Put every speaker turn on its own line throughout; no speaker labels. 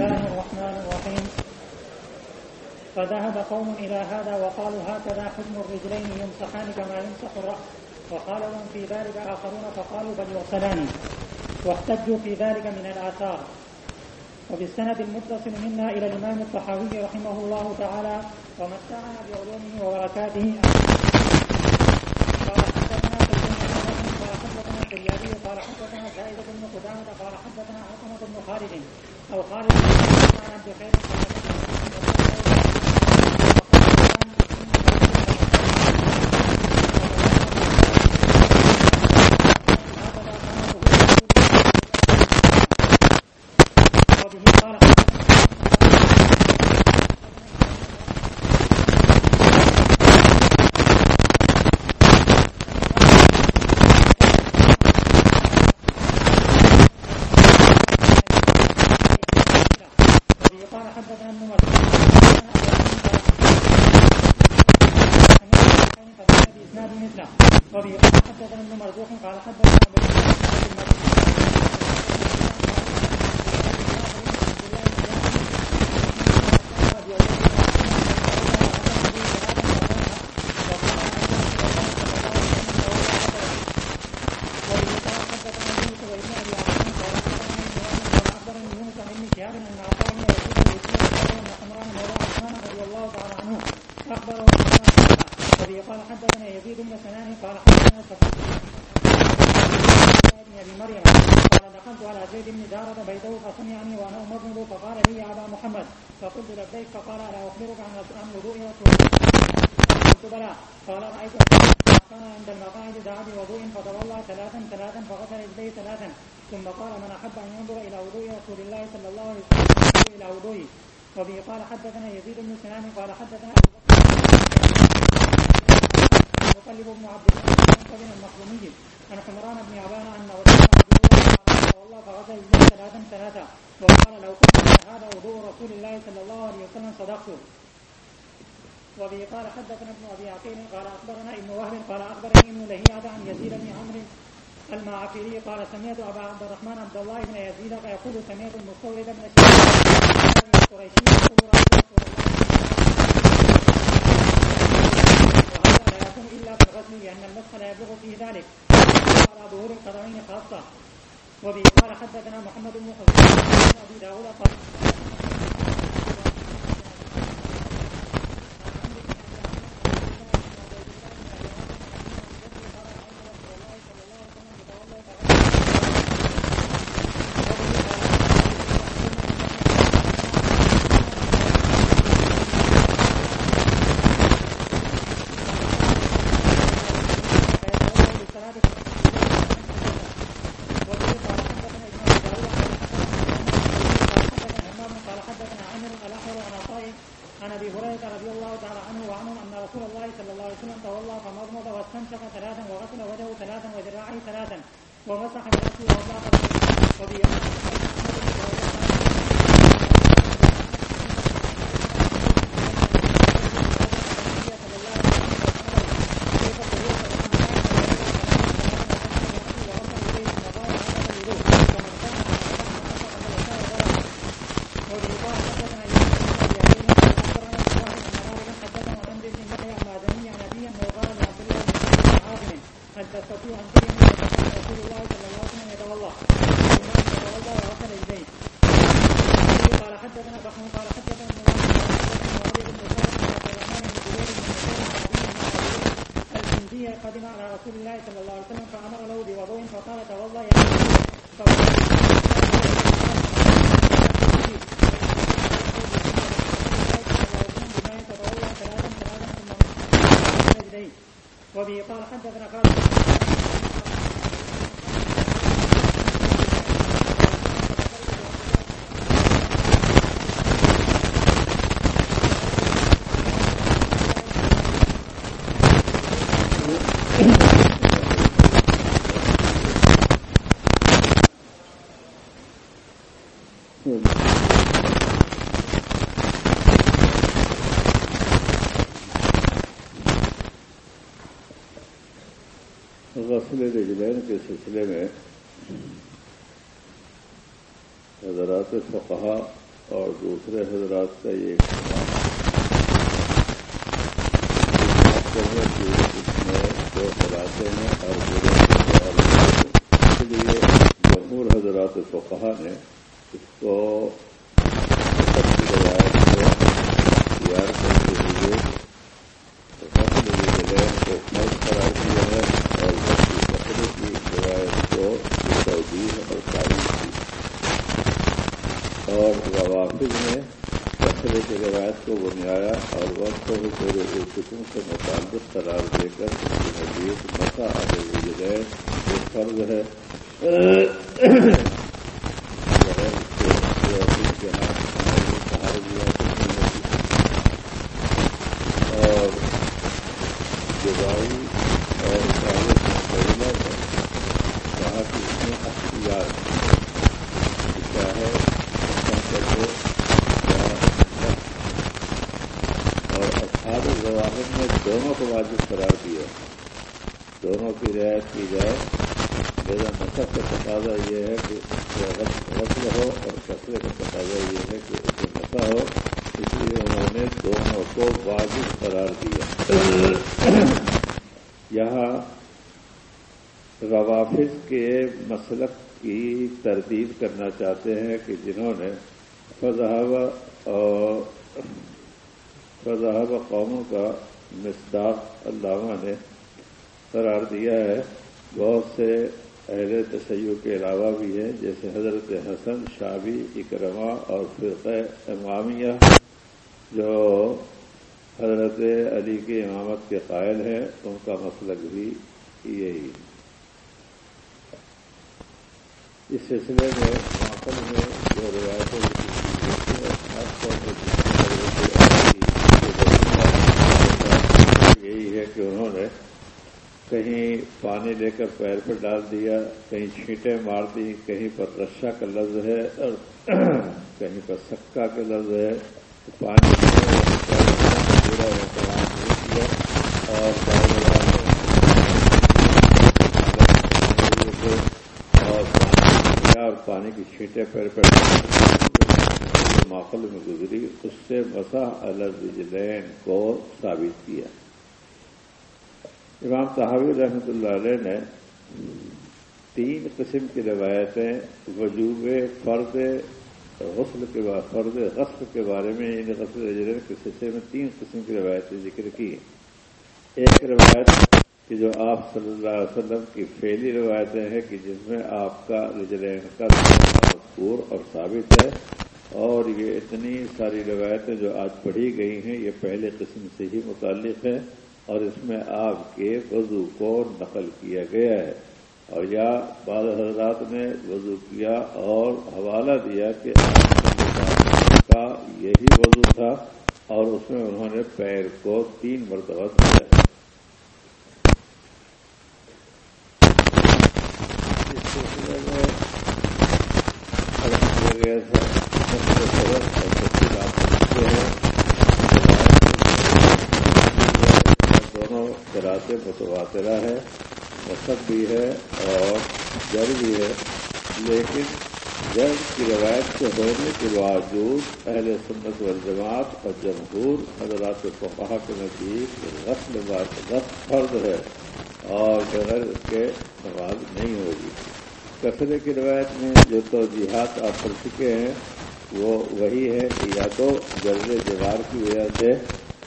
الله الرحمن الرحيم. فذهب قوم إلى هذا وقالوا هكذا حجم الرجلين يمسحان كما يمسح الرأس. وقال لهم في ذلك آخرون فقالوا بل يغسلان واحتجوا في ذلك من الآثار. وبالسند المتصل منا إلى الإمام الطحاوي رحمه الله تعالى ومتعنا بعلومه وبركاته قال حدثنا قال قال بن قدامة قال حدثنا عقمة بن خالد. أو قال بخير رسول الله صلى الله عليه وسلم إلى وضوئه. وبه قال حدثنا يزيد بن سنان قال حدثنا أبو بكر مطلب بن عبد الله بن المخزومي عن حمران بن عبان أن الله فغزا الجن ثلاثا ثلاثا. وقال لو كنت هذا وضوء رسول الله صلى الله عليه وسلم صدقته وبه قال حدثنا ابن أبي عقيل قال أخبرنا ابن وهب قال أخبرني ابن لهيعة عن يزيد بن عمرو المعافري قال سمعت أبا عبد الرحمن
عبد الله بن
يزيد فيقول سمعت المستورد من القريشي يقول رسول الله يكون إلا في الغزو لأن المسخ لا يبلغ فيه ذلك. على ظهور القدمين خاصة. وبه قال حدثنا محمد بن حسين أبي داود قال على رسول الله صلى الله عليه وسلم
سلسلے میں حضرات فقہ اور دوسرے حضرات کا یہ جو ہیں اور جمہور حضرات فقہ نے اس کو ہدایت کی جائے میرا مذہب مطلب کا تقاضا یہ ہے کہ اس کو غسل ہو اور کثرے کا تقاضا یہ ہے کہ اس کو نشہ ہو، اس لیے انہوں نے دونوں کو واجب قرار دیا۔ یہاں روافظ کے مسلک کی تردید کرنا چاہتے ہیں کہ جنہوں نے فضحب اور فضحب قوموں کا مصداق علامہ نے قرار دیا ہے، بہت سے اہل تشیع کے علاوہ بھی ہیں، جیسے حضرت حسن شابی اکرما اور فرقہ امامیہ، جو حضرت علی کی امامت کے قائل ہیں، ان کا مسلک بھی یہی اس سلسلے میں ماحول میں جو روایتیں خاص طور یہی ہے کہ انہوں نے کہیں پانی لے کر پیر پر ڈال دیا، کہیں چھینٹیں مار دی، کہیں پر رشا کا لفظ ہے اور کہیں پر سکا کا لفظ ہے۔ پانی پورا احترام نہیں کیا اور اور پانی کی چھینٹیں پیر پر ماحول میں گزری۔ اس سے مسا الرجلین کو ثابت کیا۔ امام صحابی رحمۃ اللہ علیہ نے تین قسم کی روایتیں، وجوب فرد غسل کے فرد غسل کے بارے میں ان غسل رجلین کے سلسلے میں تین قسم کی روایتیں ذکر کی ایک روایت کہ جو آپ صلی اللہ علیہ وسلم کی فیلی روایتیں ہیں کہ جس میں آپ کا رجلین کا مذکور اور ثابت ہے، اور یہ اتنی ساری روایتیں جو آج پڑھی گئی ہیں، یہ پہلے قسم سے ہی متعلق ہے اور اس میں آپ کے وضو کو نقل کیا گیا ہے۔ اور یا بعض حضرات نے وضو کیا اور حوالہ دیا کہ کا یہی وضو تھا اور اس میں انہوں نے پیر کو تین مرتبہ دیا۔ ہے دونوں کراتے متواترا ہے مقصد بھی ہے اور جڑ بھی ہے۔ لیکن جڑ کی روایت سے ہونے کے باوجود اہل سنت والجماعت اور جمہور حضرات فقہ کے نزدیک رسم رس فرد ہے اور بغیر اس کے نماز نہیں ہوگی۔ کثرے کی روایت میں جو توجیحات آپ کر چکے ہیں، وہ وہی ہے کہ یا تو جرد جوار کی وجہ سے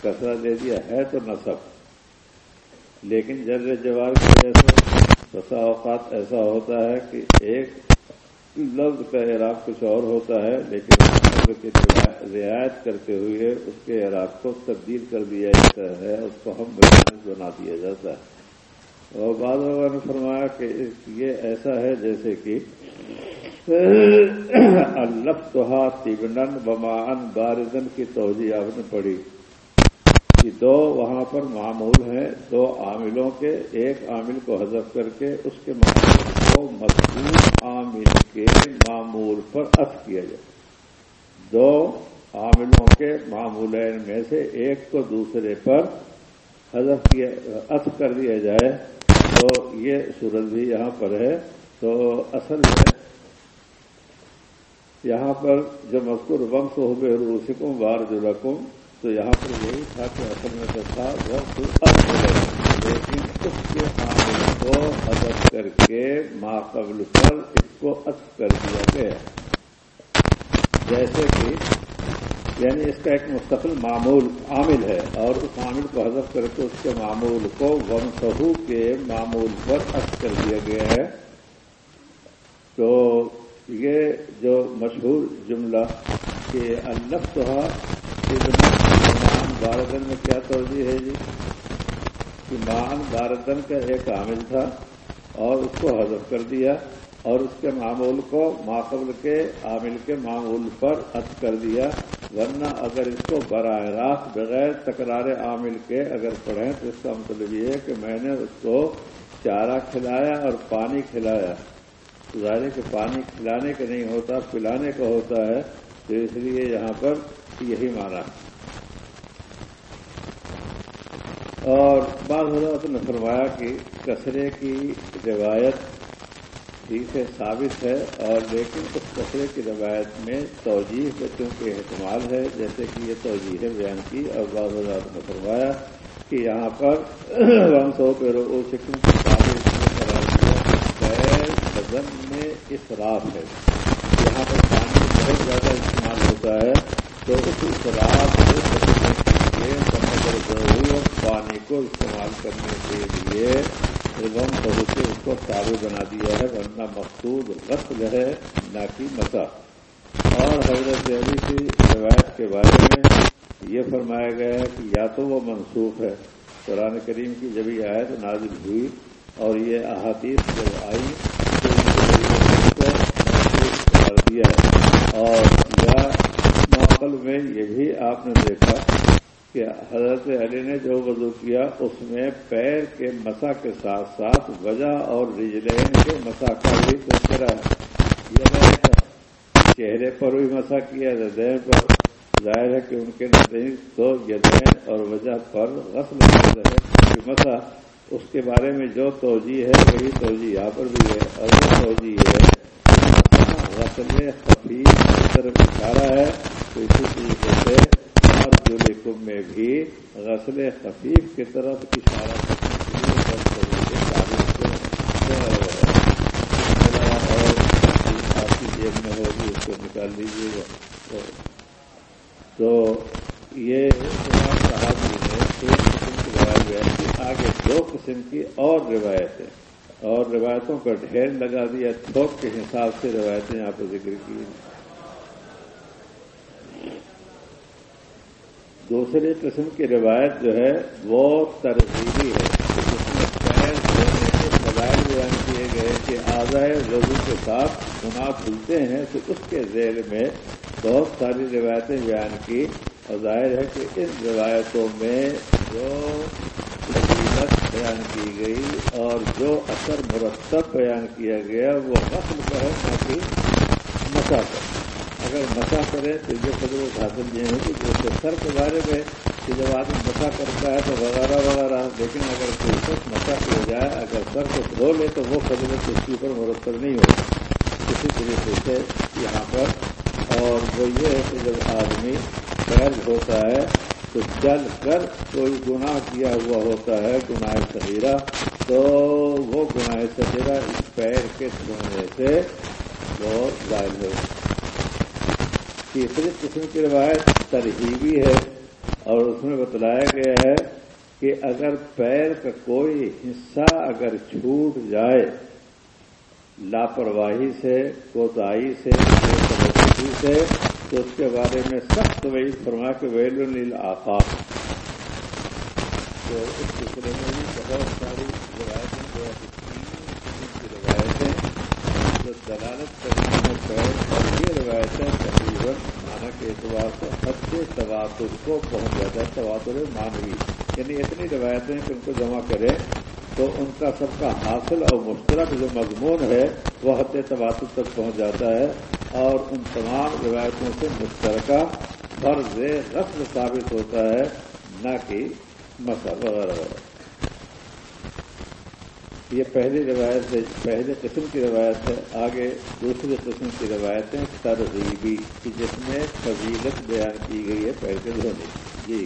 کثرہ دے دیا ہے تو نصب۔ لیکن جرد جوار کی وجہ سے بسا اوقات ایسا ہوتا ہے کہ ایک لفظ کا اعراب کچھ اور ہوتا ہے، لیکن کی رعایت کرتے ہوئے اس کے اعراب کو تبدیل کر دیا جاتا ہے، اس کو ہم بنا دیا جاتا ہے۔ اور بعض لوگوں نے فرمایا کہ یہ ایسا ہے جیسے کہ الفا تبنن بمان بارزن کی توجہ آپ نے پڑھی۔ کہ دو وہاں پر معمول ہیں، دو عاملوں کے، ایک عامل کو حذف کر کے اس کے معمول کو مضبوط عامل کے معمول پر اف کیا جائے۔ دو عاملوں کے معمولین میں سے ایک کو دوسرے پر حذف کیا کر دیا جائے۔ تو یہ صورت بھی یہاں پر ہے۔ تو اصل میں یہاں پر جو مذکور وم ہو بے روسکم وار جو رقم تو یہاں پر یہی تھا کہ اصل میں جو تھا وہ لیکن اس کے عامل کو ادب کر کے قبل پر اس کو اص کر دیا گیا۔ جیسے کہ یعنی اس کا ایک مستقل معمول عامل ہے اور اس عامل کو حذف کر کے اس کے معمول کو سہو کے معمول پر اص کر دیا گیا ہے۔ تو یہ جو مشہور جملہ کہ الف تو باردن میں کیا توجہ ہے جی؟ کہ مان باردن کا ایک عامل تھا اور اس کو حذف کر دیا اور اس کے معمول کو ماقبل کے عامل کے معمول پر حد کر دیا، ورنہ اگر اس کو براہ راست بغیر تکرار عامل کے اگر پڑھیں تو اس کا مطلب یہ ہے کہ میں نے اس کو چارہ کھلایا اور پانی کھلایا۔ ظاہر کہ پانی کھلانے کا نہیں ہوتا، پلانے کا ہوتا ہے، تو اس لیے یہاں پر یہی مانا اور بعض حضرات نے فرمایا کہ کثرے کی روایت ٹھیک سے ثابت ہے اور لیکن اس کثرے کی روایت میں توجہ بچوں کے احتمال ہے، جیسے کہ یہ توجہ ہے بیان کی اور بعض حضرات نے فرمایا کہ یہاں پر ون سو پیرو سکم کی تعریف بدن میں اصراف ہے یہاں پر پانی بہت زیادہ استعمال ہوتا ہے تو اس اصراف ضرور پانی کو استعمال کرنے کے لیے غم بہو سے اس کو تابو بنا دیا ہے، ورنہ مقصود غسل ہے، نہ کہ مسا۔ اور حضرت علی کی روایت کے بارے میں یہ فرمایا گیا ہے کہ یا تو وہ منسوخ ہے۔ قرآن کریم کی جب یہ آیت نازل ہوئی اور یہ احادیث جب آئی تو دیا ہے۔ اور یا ماحول میں یہ بھی آپ نے دیکھا کہ حضرت علی نے جو وضو کیا اس میں پیر کے مسا کے ساتھ ساتھ وجہ اور رجلین کے مسا کا بھی تذکرہ یہ چہرے پر بھی مسا کیا ہدین پر۔ ظاہر ہے کہ ان کے نزدیک تو یدین اور وجہ پر غسل ہے مسا، اس کے بارے میں جو توجہ ہے، وہی توجہ یہاں پر بھی ہے۔ اور وہ توجہ ہے غسل خفیف کی طرف اشارہ ہے۔ تو اسی طریقے سے میں بھی غسل خفیف کی طرف اشارہ آپ کی جیب میں ہوگی اس کو نکال لیجیے گا۔ تو یہ صاحب جی نے ایک قسم کی روایت تھی آگے دو قسم کی اور روایتیں۔ اور روایتوں کا ڈھیر لگا دیا۔ تھوک کے حساب سے روایتیں یہاں پہ ذکر کی دوسری قسم کی روایت جو ہے وہ ترغیبی ہے۔ جس میں کے فضائل بیان کیے گئے کہ آزائے وضو کے ساتھ گناہ کھلتے ہیں تو اس کے ذیل میں بہت ساری روایتیں بیان کی۔ اور ظاہر ہے کہ ان روایتوں میں جو حکیمت بیان کی گئی اور جو اثر مرتب بیان کیا گیا وہ قسم کا ہے۔ تاکہ مسافر اگر مسا کرے تو یہ قدرت حاصل یہ ہے کہ جیسے سر کے بارے میں کہ جب آدمی مسا کرتا ہے تو وغیرہ وغیرہ، لیکن اگر کوئی شخص مسا کیا جائے، اگر سر کو دھو لے تو وہ قدرت اس کے اوپر مرتب نہیں ہوگی اسی طریقے سے یہاں پر، اور وہ یہ ہے کہ جب آدمی قید ہوتا ہے تو چل کر کوئی گناہ کیا ہوا ہوتا ہے، گناہ صغیرہ، تو وہ گناہ صغیرہ اس پیر کے دھونے سے وہ ظاہر ہو تیسری قسم کی روایت ترہیبی ہے اور اس میں بتلایا گیا ہے کہ اگر پیر کا کوئی حصہ اگر چھوٹ جائے، لاپرواہی سے، کوتاہی سے سے، تو اس کے بارے میں سخت وہی فرما کے ویل نیل آفاق تو اس سلسلے میں بھی بہت ساری روایتیں جو کی روایتیں جو دلالت کرنے میں پیر اور یہ روایتیں مانا کے اعتبار سے حد سے تواتر کو پہنچ جاتا ہے تواتر مانوی یعنی اتنی روایتیں کہ ان کو جمع کریں تو ان کا سب کا حاصل اور مشترک جو مضمون ہے وہ حد تواتر تک پہنچ جاتا ہے اور ان تمام روایتوں سے مشترکہ فرض رسم ثابت ہوتا ہے، نہ کہ مسا وغیرہ وغیرہ۔ یہ پہلی روایت ہے، پہلے قسم کی روایت ہے، آگے دوسری قسم کی روایتیں ترغیبی کی جس میں فضیلت بیان کی گئی ہے پہلے دھونے جی۔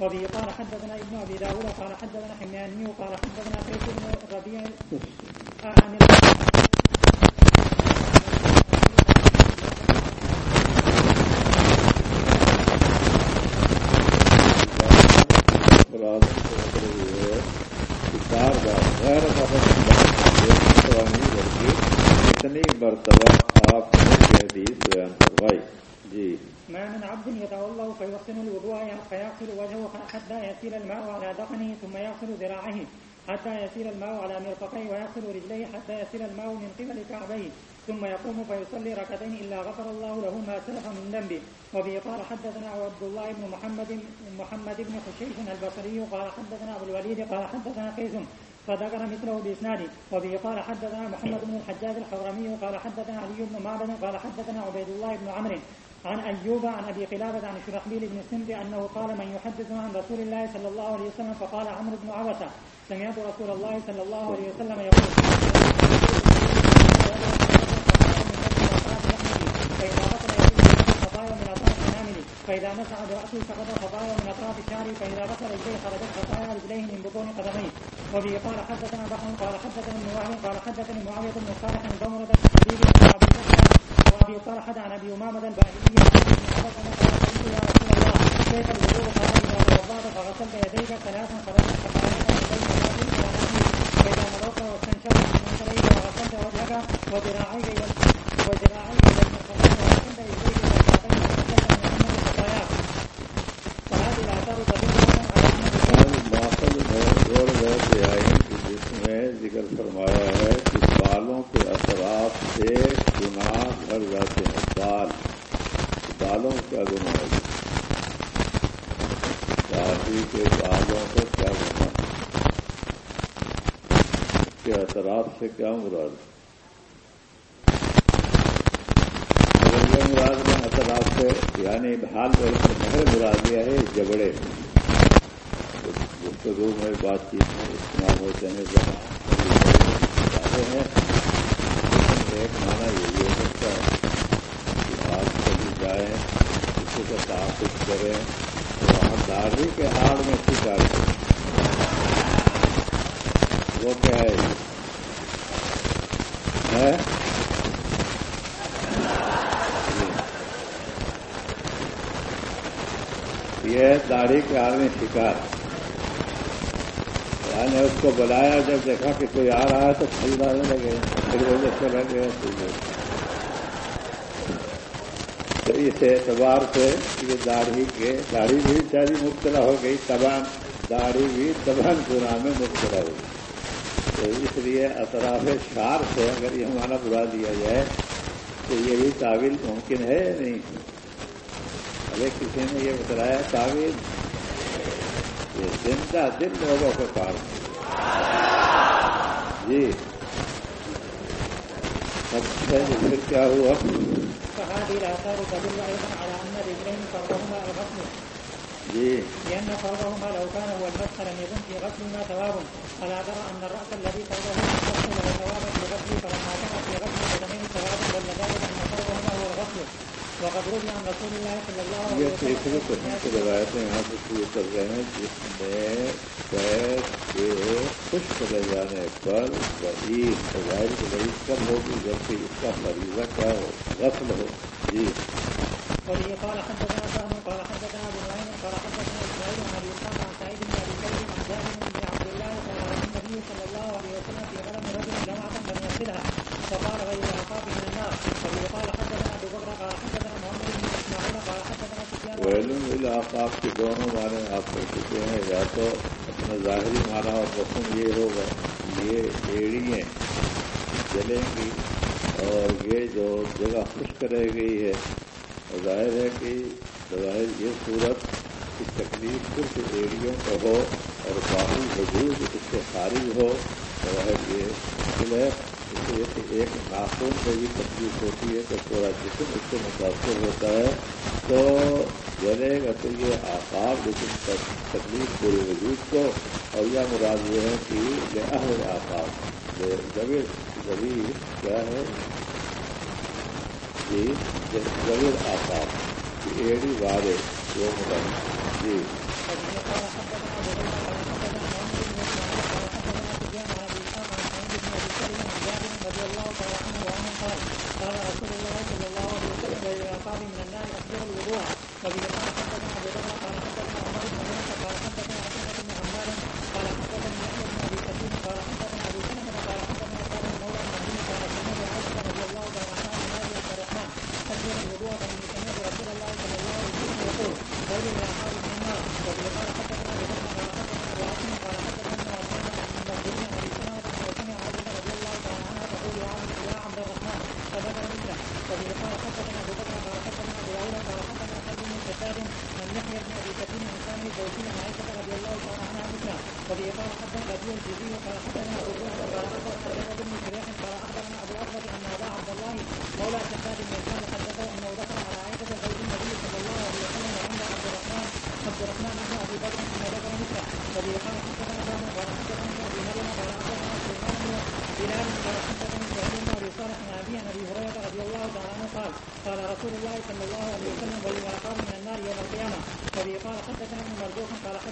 وبه قال حدثنا ابن ابي داود قال حدثنا حمياني وقال حدثنا قيس بن ربيع. عن
غیر اتنی مرتبہ آپ نے حدیث بیان کروائی جی
ما من عبد يتولى فيحسن الوضوء فيغسل وجهه حتى يسيل الماء على دقنه ثم يغسل ذراعيه. حتى يسيل الماء على مرفقيه ويغسل رجليه حتى يسيل الماء من قبل كعبيه. ثم يقوم فيصلي ركعتين إلا غفر الله له ما سلف من ذنبه. وبه قال حدثنا عبد الله بن محمد محمد بن خشيش البصري قال حدثنا أبو الوليد قال حدثنا قيس فذكر مثله بإسناده. وبه قال حدثنا محمد بن الحجاج الحضرمي قال حدثنا علي بن معبد قال حدثنا عبيد الله بن عمرو عن أيوب عن أبي قلابة عن شرحبيل بن سند أنه قال من يحدث عن رسول الله صلى الله عليه وسلم فقال عمرو بن عبسة سمعت رسول الله صلى الله عليه وسلم يقول فإذا مسح برأسه سقط خطايا من أطراف شعره فإذا بطل رجليه خرجت خطايا رجليه من بطون قدميه. وبه قال حدثنا بحر قال حدثنا ابن قال حدثني معاوية بن صالح ضمرة الحبيب وابي طلحه عن ابي امامه الباهلي يا رسول الله كيف الوضوء قال اذا توضات فغسلت يديك ثلاثا خرجت خطاياك فاذا مرضت واستنشقت من منكريك وغسلت وجهك وذراعيك وذراعيك إلى المرفقين وغسلت يديك والساقين وغسلت من محمد خطاياك فهذه الاثار تدل على
میں ذکر فرمایا ہے بالوں کے اثرات سے گناہ بھر جاتے ہیں۔ بال بالوں کا گناہ ہے؟ شادی کے بالوں کا کیا گناہ؟ اس کے اثرات سے کیا مراد؟ مراد میں اثرات سے یعنی حال مہر مراد دیا ہے جبڑے گفتگو میں بات چیت میں استعمال ہوتے ہیں ہیں۔ ایک مانا یہی ہو سکتا ہے کہ آپ کبھی جائیں، کسی کا تعاقب کریں، تو وہاں داڑھی کے ہاڑ میں شکار وہ کیا ہے؟ یہ داڑھی کے آڑ میں شکار نے اس کو بلایا، جب دیکھا کہ کوئی آ رہا ہے تو خریدانے لگے پھر وہ چلا گیا تو اس اعتبار سے یہ داڑھی کے داڑھی بھی چاری مبتلا ہو گئی تبان داڑھی بھی تبان گنا میں مبتلا ہو گئی۔ تو اس لیے اطراف شار سے اگر یہ ہمارا برا دیا جائے تو یہی تعویل ممکن ہے یا نہیں۔ ارے کسی نے یہ بتلایا تعویل یہ زندہ دن لوگوں کے پاس جی. اچھا جی پھر کیا ہوا
فهذه الآثار تدل أيضا على أن الرجلين فرضهما الغسل لأن فرضهما لو كان هو المسح لم يكن في غسلهما ثواب. فلا ترى أن الرأس الذي فرضه الغسل له ثوابا في غسله فلما كان في غسل قدمين ثواب. دل ذلك أن فرضهما هو الغسل
یہ سلسلے کرنے کی روایتیں یہاں سے شروع کر رہے ہیں جس میں پیر کے خوش چلے جانے پر غریب فضائل غریب کم ہوگی جبکہ اس کا فریضہ کیا ہو؟ رسم ہو۔ جی۔ صلى الله عليه وسلم في غرب رجل جمعة لم يصلها فقال غير عقاب من النار فقال
ویلن العقاب کے دونوں معنی آپ کر چکے ہیں، یا تو اپنا ظاہری معنی اور مفہوم یہ ہوگا، یہ ایڑیاں جلیں گی اور یہ جو جگہ خشک رہ گئی ہے، ظاہر ہے کہ بظاہر یہ صورت کی تکلیف صرف ایڑیوں کا ہو اور باہی وجود اس سے خارج ہو، ظاہر یہ مشکل ہے، اس لیے کہ ایک ناخن سے بھی تکلیف ہوتی ہے تو پورا جسم اس سے متاثر ہوتا ہے۔ تو جلے گا تو یہ آفاب لیکن تکلیف پورے وجود کو اور یہ مراد یہ ہے کہ یہ اہل آفاب کیا ہے جی ضویر آفاب ایڑی مراد جی เราก็มีเงินได้เรารู้ด้วยเรามี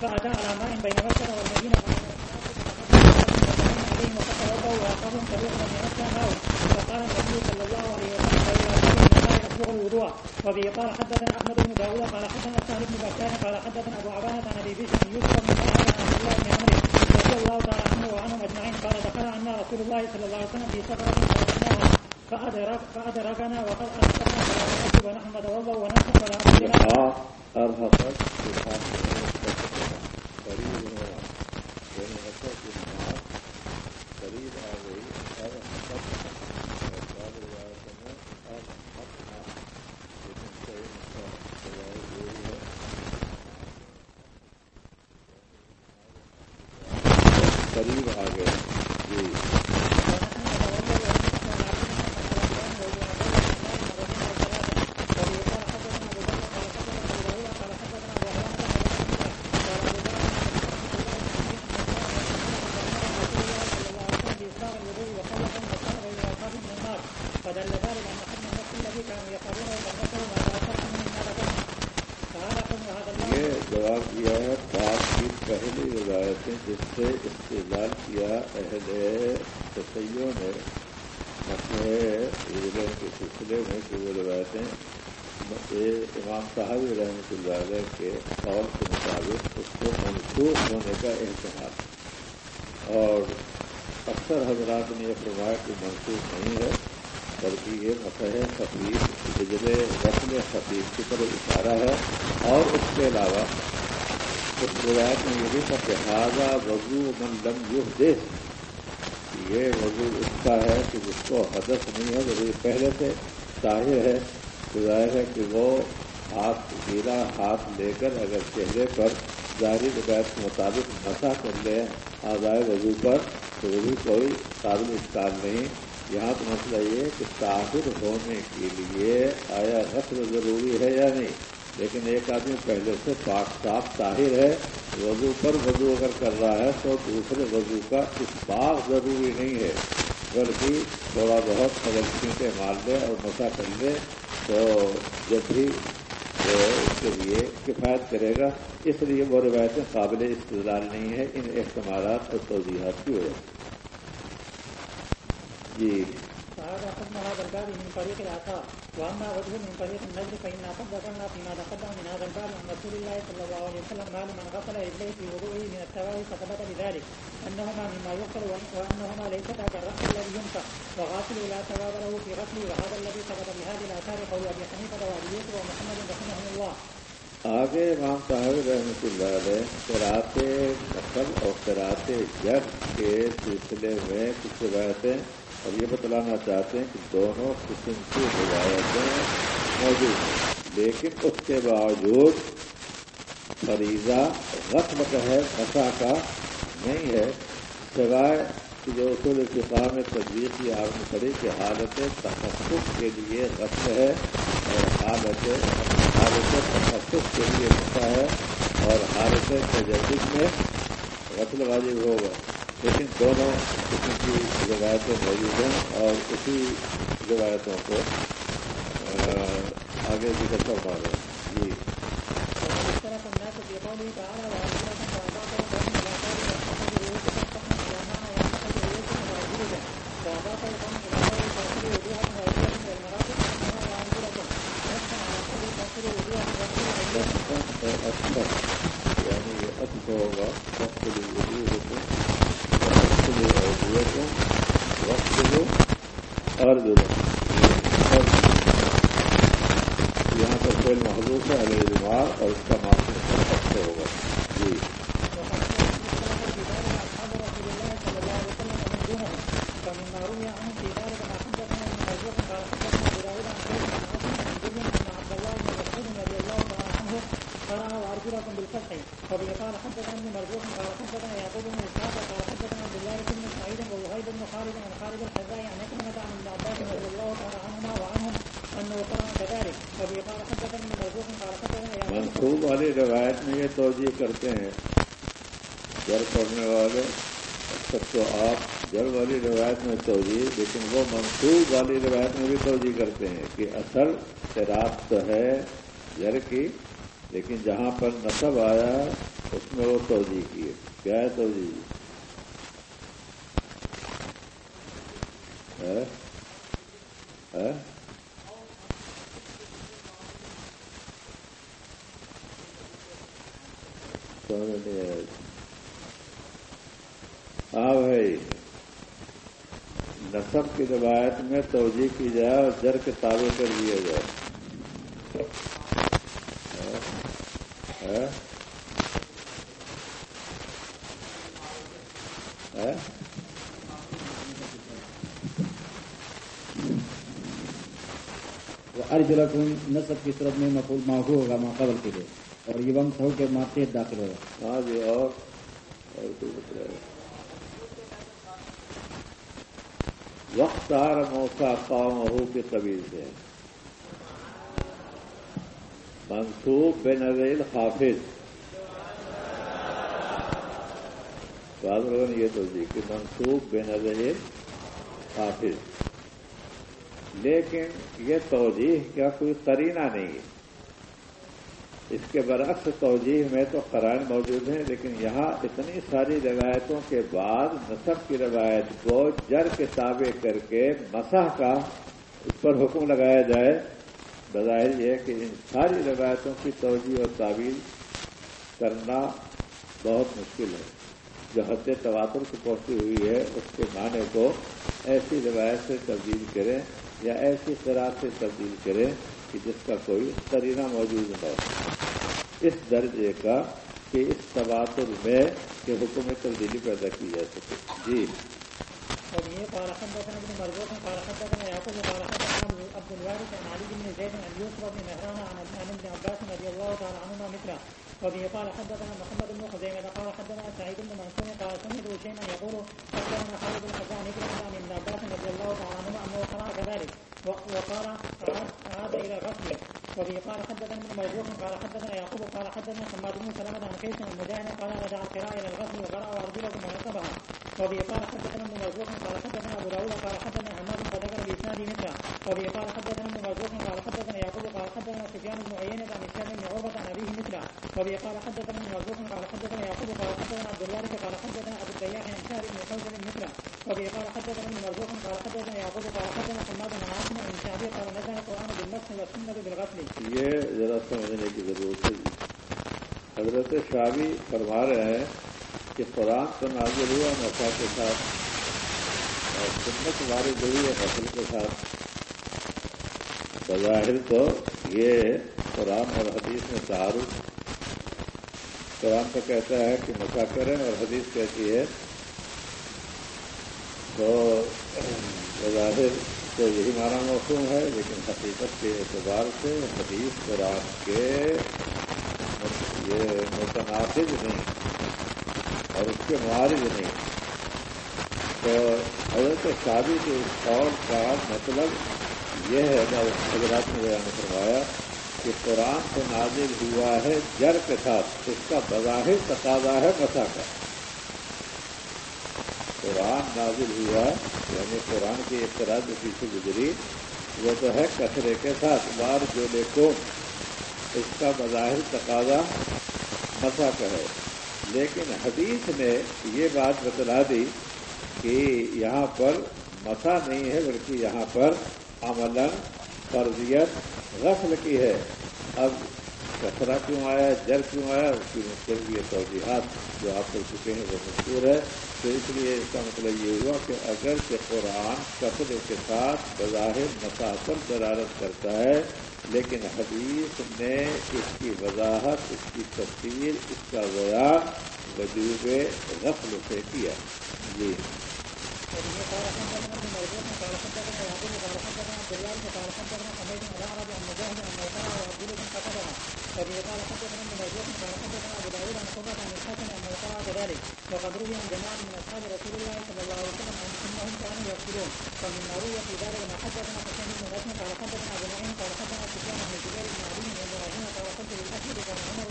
فأتى على ماء بين مكة والمدينة إليهم طريقا من مكة هاو فقال النبي صلى الله عليه وسلم لا رجل يصبغ الوضوء. وبه قال حدثنا أحمد بن داوود قال حدثنا سهل بن بكار قال حدثنا أبو عبانة عن أبي بشر يوسف بن عبد الله بن عمرو رضي الله تعالى عنه وعنهم أجمعين. قال دخل عنا رسول الله صلى الله عليه وسلم في سفرة فأدركنا وقد أرهقنا فلا نكتب ونحن نتوضأ ونحن فلا نكتب
أرهقت. قريب ومن أساس المعاد قريب أعوي هذا فقط اکثر حضرات نے یہ فرمایا کہ منسوخ نہیں ہے، بلکہ یہ مسئلہ خفیف بجلے رسم خفیف کی طرف اشارہ ہے اور اس کے علاوہ اس روایت میں یہ بھی تھا کہ ہاضا وضو من لم یو یہ وضو اس کا ہے کہ جس کو حدث نہیں ہے وہ پہلے سے ظاہر ہے ظاہر ہے کہ وہ ہاتھ، گیلا ہاتھ لے کر اگر چہرے پر ظاہری روایت کے مطابق نشہ کر لے آزائے وضو پر تو وہ بھی کوئی قابل اشکال نہیں۔ یہاں تو مسئلہ یہ ہے کہ طاہر ہونے کے لیے آیا رسم ضروری ہے یا نہیں۔ لیکن ایک آدمی پہلے سے پاک صاف طاہر ہے، وضو پر وضو اگر کر رہا ہے تو دوسرے وضو کا اس پاک ضروری نہیں ہے۔ بلکہ تھوڑا بہت اگر چیٹیں مار لے اور مسا کر لے تو جب بھی اس کے لیے کفایت کرے گا۔ اس لیے وہ روایتیں قابل استدلال نہیں ہے۔ ان احتمالات اور توضیحات کی وجہ سے۔
جی۔ فهذا حكمها بالباب من طريق الاثار واما وجه من طريق النجد فانا قد ذكرنا فيما تقدم من هذا الباب عن رسول الله صلى الله عليه وسلم ما لمن غسل رجليه في وضوئه من التوالي فثبت بذلك انهما مما يغسل وانهما ليستا كالرأس الذي ينفخ وغاسل لا ثواب له في غسله وهذا الذي ثبت بهذه الاثار قول ابي حنيفه وابي يوسف ومحمد رحمهم الله
آگے امام صاحب رحمۃ اللہ علیہ قرآت نقل اور قرآت جگ کے سلسلے میں کچھ روایتیں اور یہ بتلانا چاہتے ہیں کہ دونوں قسم کی روایتیں موجود ہیں۔ لیکن اس کے باوجود فریضہ رسم کا ہے نشا کا نہیں ہے، سوائے جو اصول فقہ میں تجویز کی آپ نے کہ حالت تخصص کے لیے رسم ہے اور حالت حالت تخصص کے لیے رسا ہے اور حالت تجدید میں رسل واجب ہوگا۔ لیکن دونوں قسم کی روایتیں موجود ہیں اور اسی روایتوں کو آگے ذکر کر پا رہے ہیں جی دو اور دور کو وقت دو اور دو یہاں پر کوئی محضوب ہے علیہ دماغ اور اس کا معاملہ ہوگا۔ جی۔ توجہ کرتے ہیں جل پڑھنے والے سب تو آپ جل والی روایت میں توجہ لیکن وہ منصوب والی روایت میں بھی توجہ کرتے ہیں کہ اصل شراب تو ہے جر کی لیکن جہاں پر نصب آیا، اس میں وہ توجہ کی ہے۔ کیا ہے توجہ ہاں بھائی، نصب کی روایت میں توجہ کی جائے اور جر کے تابع کر دیا جائے۔
ارجلکن نصب کی طرف میں مقبول معاف ہوگا ماں قبل کے لیے اور یہ وقت ہو کہ ماتے داخل ہوگا
ہاں جی اور؟ وقت آر موقع قوم ہو کے قبیل سے۔ منصوب بے نظیر حافظ بعض لوگوں نے یہ تو کہ منصوب بے نظیر حافظ لیکن یہ توجیح کیا کوئی قرینہ نہیں ہے اس کے برعکس توجیح میں تو قرائن موجود ہیں لیکن یہاں اتنی ساری روایتوں کے بعد نصب کی روایت کو جر کے تابع کر کے مسح کا اس پر حکم لگایا جائے بظاہر یہ کہ ان ساری روایتوں کی توجہ اور تعویل کرنا بہت مشکل ہے۔ جو حد تواتر کو پہنچی ہوئی ہے، اس کے معنی کو ایسی روایت سے تبدیل کریں یا ایسی قرآن سے تبدیل کریں کہ جس کا کوئی قرینہ موجود نہ ہو۔ اس درجے کا کہ اس تواتر میں کہ حکم تبدیلی پیدا کی جا سکے۔ جی۔
وبه قال حدثنا ابن مرزوق قال حدثنا يعقوب قال حدثنا عبد الوارث عن علي بن زيد عن يوسف بن مهران عن ابن عباس رضي الله تعالى عنهما مثله. وبه قال حدثنا محمد بن خزيمة قال حدثنا سعيد بن منصور قال سمعت شيئا يقول حدثنا خالد بن حسان بن عن ابن عباس رضي الله تعالى عنهما أنه قرأ كذلك. وقال عاد إلى غسله وبه قال حدثنا ابن مرزوق قال حدثنا يعقوب قال حدثنا حماد بن سلمة عن قيس بن مجاهد قال رجع القراء إلى الغسل وقرأ وارجلكم ونصبها وبه قال حدثنا ابن مرزوق قال حدثنا أبو داود قال حدثنا حماد فذكر بإسناد مثله. وبه قال حدثنا ابن مرزوق قال حدثنا يعقوب قال حدثنا سفيان بن عيينة عن هشام بن عروبة عن أبيه مثله. وبه قال حدثنا ابن مرزوق قال حدثنا يعقوب قال حدثنا عبد الوارث قال حدثنا أبو التياح عن شهر بن حوزل مثله. وبه قال حدثنا ابن مرزوق قال حدثنا يعقوب قال حدثنا حماد بن عاصم عن شعبي قال نزل القران بالمسح والسنه بالغسل.
یہ ذرا سمجھنے کی ضرورت ہے حضرت شابی فرما رہے ہیں کہ قرآن تو نازل ہوا نفا کے ساتھ اور سنت ہماری ہوئی ہے فصل کے ساتھ بظاہر تو یہ قرآن اور حدیث میں تعارف قرآن تو کہتا ہے کہ نفا کریں اور حدیث کہتی ہے تو بظاہر تو یہی معنی موسوم ہے، لیکن حقیقت کے اعتبار سے حدیث قرآن کے یہ متناسب نہیں اور اس کے معارض نہیں۔ تو حضرت شادی کے اس قول کا مطلب یہ ہے جب حضرات نے بیان کروایا کہ قرآن سے نازل ہوا ہے جر کے ساتھ، اس کا بظاہر تقاضا ہے مسا کا۔ قرآن نازل ہوا یعنی قرآن کی اطلاع جو پیچھے گزری، وہ تو ہے کثرے کے ساتھ۔ بار جو کو اس کا بظاہر تقاضا مسا کا ہے۔ لیکن حدیث نے یہ بات بتلا دی کہ یہاں پر مسا نہیں ہے، بلکہ یہاں پر عمل فرضیت غسل کی ہے۔ اب کچرا کیوں آیا جر کیوں آیا، اس کی مختلف یہ توجیحات جو آپ کر چکے ہیں وہ مشہور ہے۔ تو اس لیے اس کا مطلب یہ ہوا کہ اگر کہ قرآن کثرے کے ساتھ بظاہر مسافر درارت کرتا ہے، لیکن حدیث نے اس کی وضاحت، اس کی تفصیل اس کا بیان وجوب غفل سے کیا۔ جی۔
وبه قال حدثنا ابن مرزوق قال حدثنا ابو داود عن قرة عن الحسن عن موقع كذلك وقد روي عن جماعة من اصحاب رسول الله صلى الله عليه وسلم انهم كانوا يغسلون فمن روي في ذلك ما حدثنا حسين بن غسل قال حدثنا ابو نعيم قال حدثنا سفيان بن جبير بن علي بن ابراهيم قال قلت للاسود كان عمر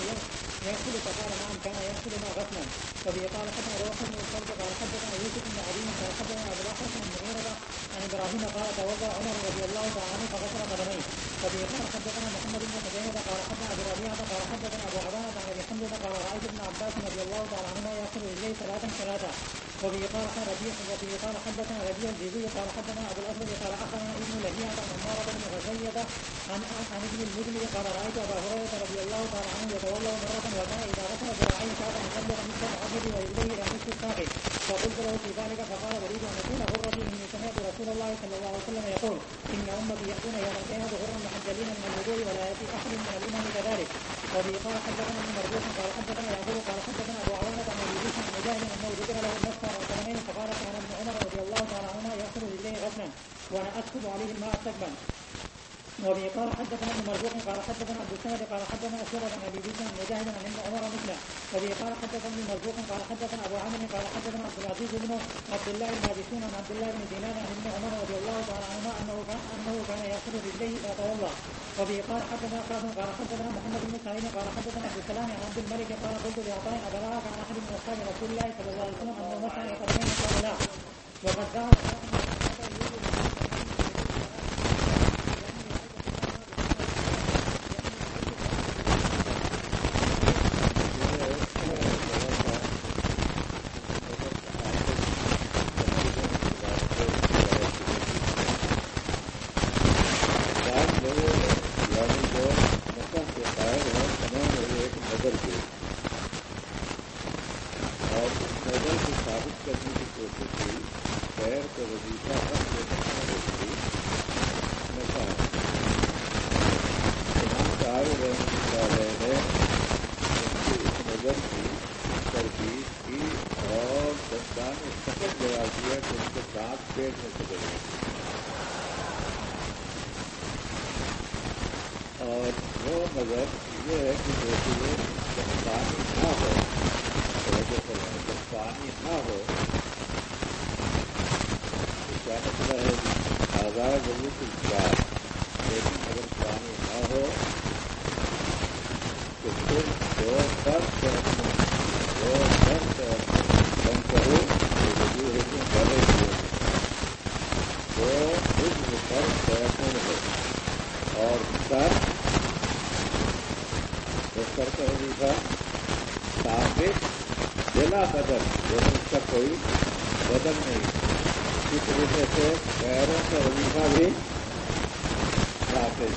يغسل فقال نعم كان يغسل ما غسلا وبه قال حدثنا روح بن الصلب قال حدثنا يوسف بن علي قال حدثنا ابو بكر بن المغيرة عن إبراهيم قال توضأ عمر رضي الله تعالى عنه فغسل قدميه. وبه قال حدثنا محمد بن حسين قال حدثنا ابو ربيعه قال حدثنا أبو عبانه عن ابي حمزه قال رأيت ابن عباس رضي الله تعالى عنهما يغسل رجليه ثلاثا ثلاثا. وبه قال ربيع وبه قال حدثنا ربيع الجيزي قال حدثنا ابو الأسود قال أخبرنا ابن لهيعة عن عمارة بن غزية عن عن ابن المدلي قال رأيت أبا هريرة رضي الله تعالى عنه يتولى مرة وكان اذا غسل ذراعيه كان يبلغ مثل العبد ورجليه إلى نصف الساق فقلت له في ذلك فقال اريد أن اكون غرتي إني سمعت رسول الله صلى الله عليه وسلم يقول إن أمتي يأتون يوم القيامة غرا محجلين من الوضوء ولا يأتي أحد من الامم كذلك وبه قال حدثنا ابن مرزوق قال حدثنا يعقوب قال حدثنا أبو عوانة عن أبي بكر مجاهد أنه ذكر له والقدمين فقال كان ابن عمر رضي الله تعالى عنهما يغسل رجليه غسلا وأنا اسكب عليه الماء سكبا وبه قال حدثنا ابن مرزوق قال حدثنا عبد السند قال حدثنا شعبة عن أبي بكر مجاهد عن ابن عمر مثله. وبه قال حدثنا ابن مرزوق قال حدثنا أبو عامر قال حدثنا عبد العزيز بن عبد الله الماجشون عن عبد الله بن دينار عن ابن عمر رضي الله تعالى عنهما أنه كان أنه كان يغسل رجليه اذا تولى وبه قال حدثنا قاسم قال حدثنا محمد بن سعيد قال حدثنا عبد السلام عن عبد الملك قال قلت لعطاء ابلاغ عن أحد من أصحاب رسول الله صلى الله عليه وسلم أنه قدمين قال لا. وقد ذهب
آزاد کیا لیکن اگر پانی نہ ہو تو پھر دو دو کم کرو تو وجوہ حکم پر اور سر سر کا وظیفہ بلا بدل اس کا کوئی بدل نہیں اسی طریقے سے پیروں کا وظیفہ بھی ثابت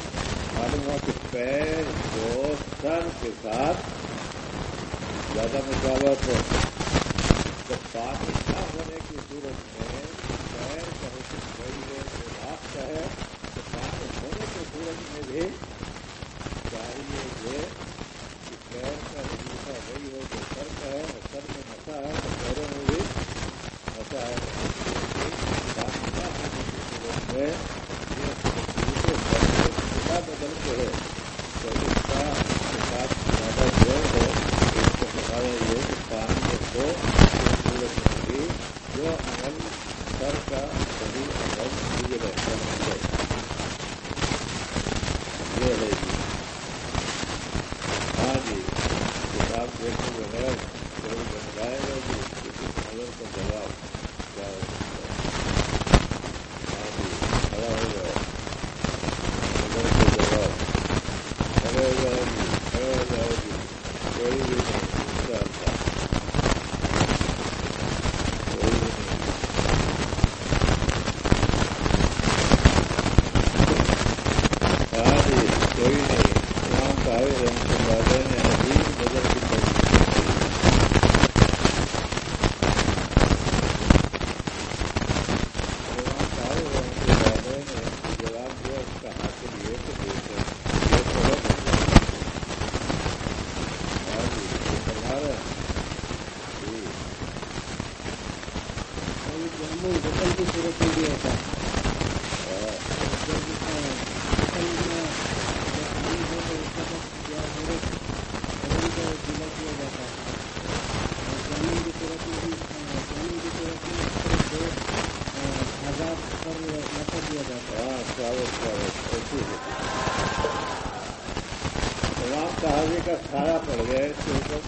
معلوم ہوا کہ پیر کو سر کے ساتھ زیادہ مساوت ہو جب پانی نہ ہونے کی صورت میں پیر کا حکم وہی ہے۔ جو آپ ہے تو پانی ہونے کی صورت میں بھی چاہیے یہ کہ پیر کا وظیفہ وہی ہو جو سر کا ہے اور سر میں نشا ہے تو پیروں میں بھی نشا ہے پانی نہ ہونے کی صورت میں یہ دوسرے بدل بدل کے ہے تو اس کا ساتھ زیادہ جوڑ ہو اس کو بتایا یہ کہ پانی کو صورت میں بھی جو عمل سر کا صحیح عمل یہ رہتا ہے یہ ہے جی ہاں جی کتاب دیکھنے بغیر کوئی بنوائے گا جی کسی نظر کا جواب کیا ہو سکتا ہے ہاں جی کھڑا ہو جائے نظر کا جواب کھڑے ہو جائے گی کھڑے ہو جائے گی کوئی بھی نہیں ان شاء اللہ کوئی بھی نہیں ہاں جی کوئی نہیں امام صاحب رحمۃ اللہ علیہ نے عظیم نظر کی تصدیق امام صاحب رحمۃ اللہ علیہ نے جواب دیا اس کا حاصل یہ کہ دیکھو یہ سبق ہاں جی یہ فرما رہے ہیں جی
معمول غسل کی صورت میں بھی ہوتا ہے
ہاں
جب غسل میں جب پانی ہو تو اس وقت کیا ضرورت بدن کو گیلا کیا جاتا ہے اور جامن کی صورت میں بھی جامن کی صورت میں اس پر دو آزاد پر نفر دیا جاتا ہے
ہاں سوالت سوالت ایسی ہوتی امام صحابی کا سایہ پڑ گیا اس کے اوپر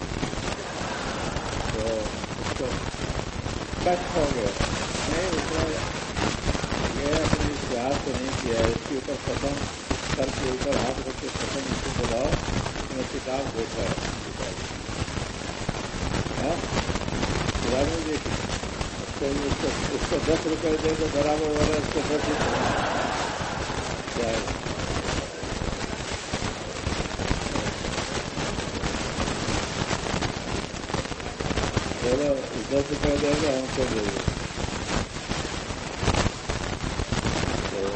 تو اس کٹ ہو گیا نہیں اس یہ اپنی اشتہار تو نہیں کیا ہے اس کے اوپر قسم سر کے اوپر ہاتھ رکھ کے قسم اس کو بلاؤ اس نے کتاب دیکھا ہے ہاں کتاب نہیں دیکھی اس کو دس روپئے دے تو برابر والا اس کو دس روپئے دس روپئے دے گا ہم کو دے گا تو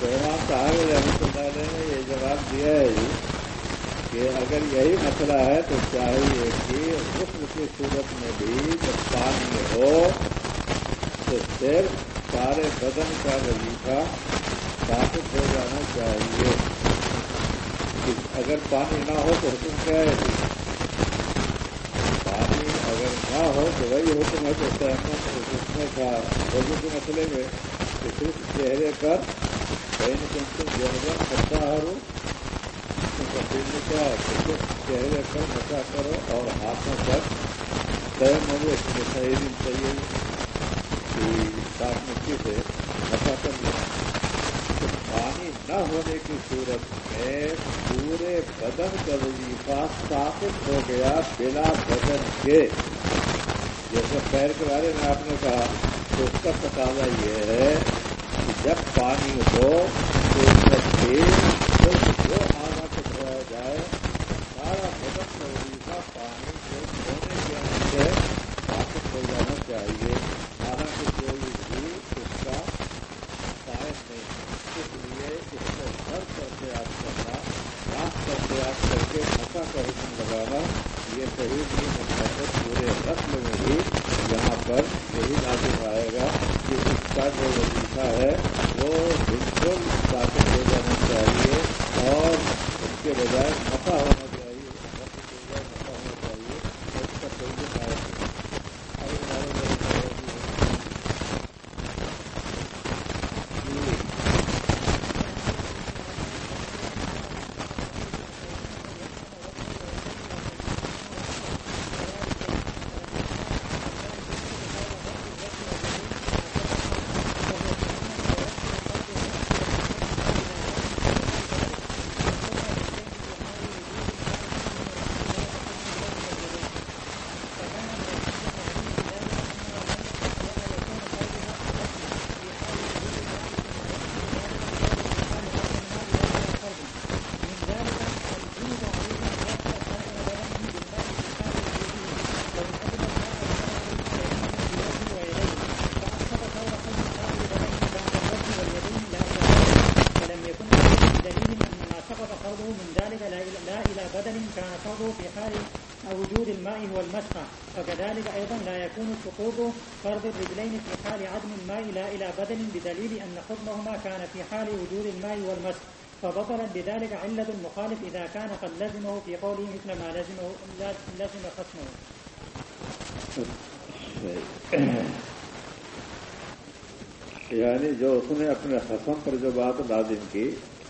تو امام صاحب رحمۃ اللہ علیہ نے یہ جواب دیا ہے جی کہ اگر یہی مسئلہ ہے تو چاہیے کہ حکم کی صورت میں بھی جب پانی ہو، تو صرف سارے بدن کا وظیفہ ثابت ہو جانا چاہیے۔ اگر پانی نہ ہو تو حکم کیا ہے جی؟ پانی اگر نہ ہو تو وہی حکم ہے تو سہمت کا وضو کے مسئلے میں صرف چہرے پر کہیں نہ کہیں تم جہاں کرتا کیا ہے کہ چہرے پر مسا کرو اور ہاتھوں پر تیم ہوئے صحیح چاہیے کہ صاف مٹی سے مسا کر لو تو پانی نہ ہونے کی صورت میں پورے بدن کا وظیفہ ثابت ہو گیا بلا بدن کے جیسے پیر کے بارے میں آپ نے کہا، تو اس کا تقاضا یہ ہے کہ جب پانی ہو تو اس کا تیل
كان فرضه في حال وجود الماء هو المسح فكذلك أيضا لا يكون سقوط فرض الرجلين في حال عدم الماء لا إلى بدن بدليل أن حكمهما كان في حال وجود الماء والمسح فبطلت بذلك علة المخالف إذا كان قد لزمه في قوله مثل ما لزمه لزم خصمه.
یعنی جو اس نے اپنے خسم پر جو بات لازم کی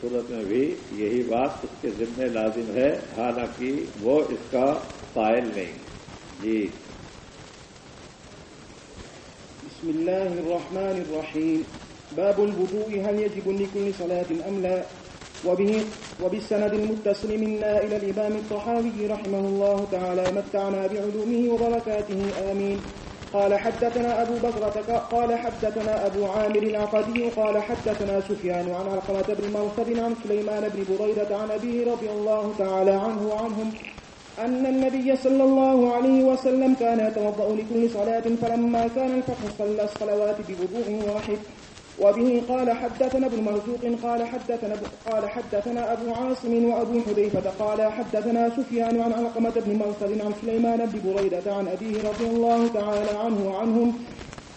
صورت میں بھی یہی بات اس کے ذمہ لازم ہے حالانکہ وہ اس کا قائل نہیں جی
بسم الله الرحمن الرحيم باب الوضوء هل يجب لكل صلاة أم لا وبه وبالسند المتصل منا إلى الإمام الطحاوي رحمه الله تعالى متعنا بعلومه وبركاته آمين قال حدثنا أبو بكرة قال حدثنا أبو عامر العقدي قال حدثنا سفيان عن علقمة بن مرصد عن سليمان بن بريدة عن أبيه رضي الله تعالى عنه وعنهم أن النبي صلى الله عليه وسلم كان يتوضأ لكل صلاة فلما كان الفتح صلى الصلوات بوضوء واحد. وبه قال حدثنا ابن مرزوق قال حدثنا قال حدثنا أبو عاصم وأبو حذيفة قال حدثنا سفيان عن علقمة بن مرصد عن سليمان بن بريدة عن أبيه رضي الله تعالى عنه وعنهم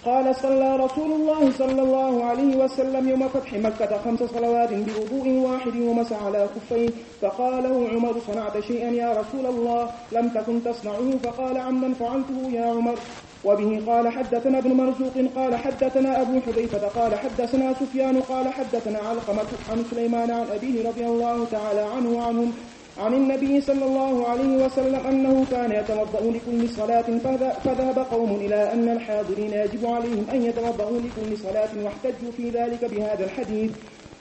قال صلى رسول الله صلى الله عليه وسلم يوم فتح مكة خمس صلوات بوضوء واحد ومسح على خفين فقال له عمر صنعت شيئا يا رسول الله؟ لم تكن تصنعه؟ فقال عمن فعلته يا عمر. وبه قال حدثنا ابن مرزوق قال حدثنا أبو حذيفة قال حدثنا سفيان قال حدثنا علقمة عن سليمان عن أبيه رضي الله تعالى عنه وعنهم عن النبي صلى الله عليه وسلم أنه كان يتوضأ لكل صلاة فذ- فذهب قوم إلى أن الحاضرين يجب عليهم أن يتوضأوا لكل صلاة واحتجوا في ذلك بهذا الحديث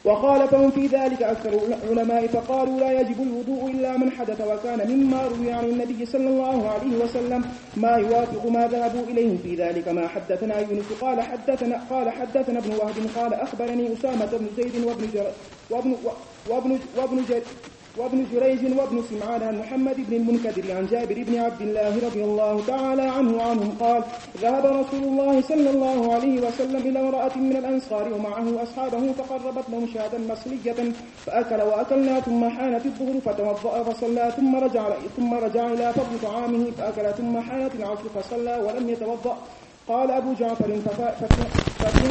وخالفهم في ذلك أكثر العلماء فقالوا لا يجب الوضوء إلا من حدث وكان مما روي عن النبي صلى الله عليه وسلم ما يوافق ما ذهبوا إليه. في ذلك ما حدثنا يونس. قال حدثنا قال حدثنا ابن وهب قال أخبرني أسامة بن زيد وابن جر وابن وابن وابن جر وابن جريج وابن سمعان عن محمد بن المنكدر عن جابر بن عبد الله رضي الله تعالى عنه وعنهم قال ذهب رسول الله صلى الله عليه وسلم إلى امرأة من الأنصار ومعه أصحابه فقربت لهم شاة مصلية فأكل وأكلنا ثم حانت الظهر فتوضأ فصلى ثم رجع ثم رجع إلى فضل طعامه فأكل ثم حانت العصر فصلى ولم يتوضأ. قال أبو جعفر فف- ففي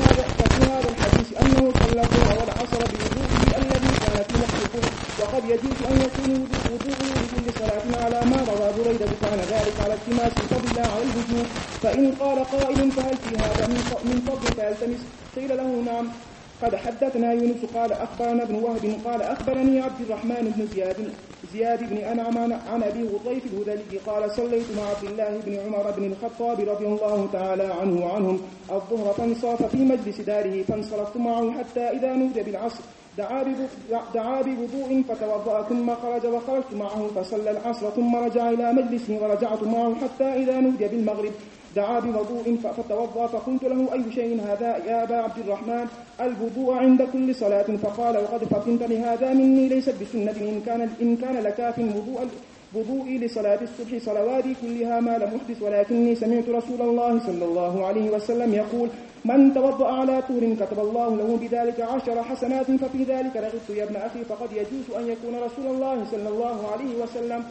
هذا الحديث أنه صلى الظهر والعصر بوضوءه الذي كان في الظهر وقد يجوز أن يكون وضوءه لكل صلاة على ما روى بريدة كان ذلك على التماس الفضل لا على الوجوب فإن قال قائل فهل في هذا من فضل فيلتمس قيل له نعم. قد حدثنا يونس قال أخبرنا ابن وهب قال أخبرني عبد الرحمن بن زياد زياد بن أنعم عن أبي غطيف الهذلي قال صليت مع عبد الله بن عمر بن الخطاب رضي الله تعالى عنه وعنهم. الظهر فانصاف في مجلس داره فانصرفت معه حتى إذا نودي بالعصر. دعا بو- دعا بوضوء فتوضأ ثم خرج وخرجت معه فصلى العصر ثم رجع إلى مجلسه ورجعت معه حتى إذا نودي بالمغرب. دعا بوضوء ف- فتوضأ فقلت له أي شيء هذا يا أبا عبد الرحمن؟ الوضوء عند كل صلاة. فقال وقد فطنت لهذا مني ليست بسنة. إن كان إن كان لكاف وضوء وضوئي لصلاة الصبح صلواتي كلها ما لم أحدث. ولكني سمعت رسول الله صلى الله عليه وسلم يقول من توضأ على طور كتب الله له بذلك عشر حسنات ففي ذلك رغبت يا ابن أخي فقد يجوز أن يكون رسول الله صلى الله عليه وسلم.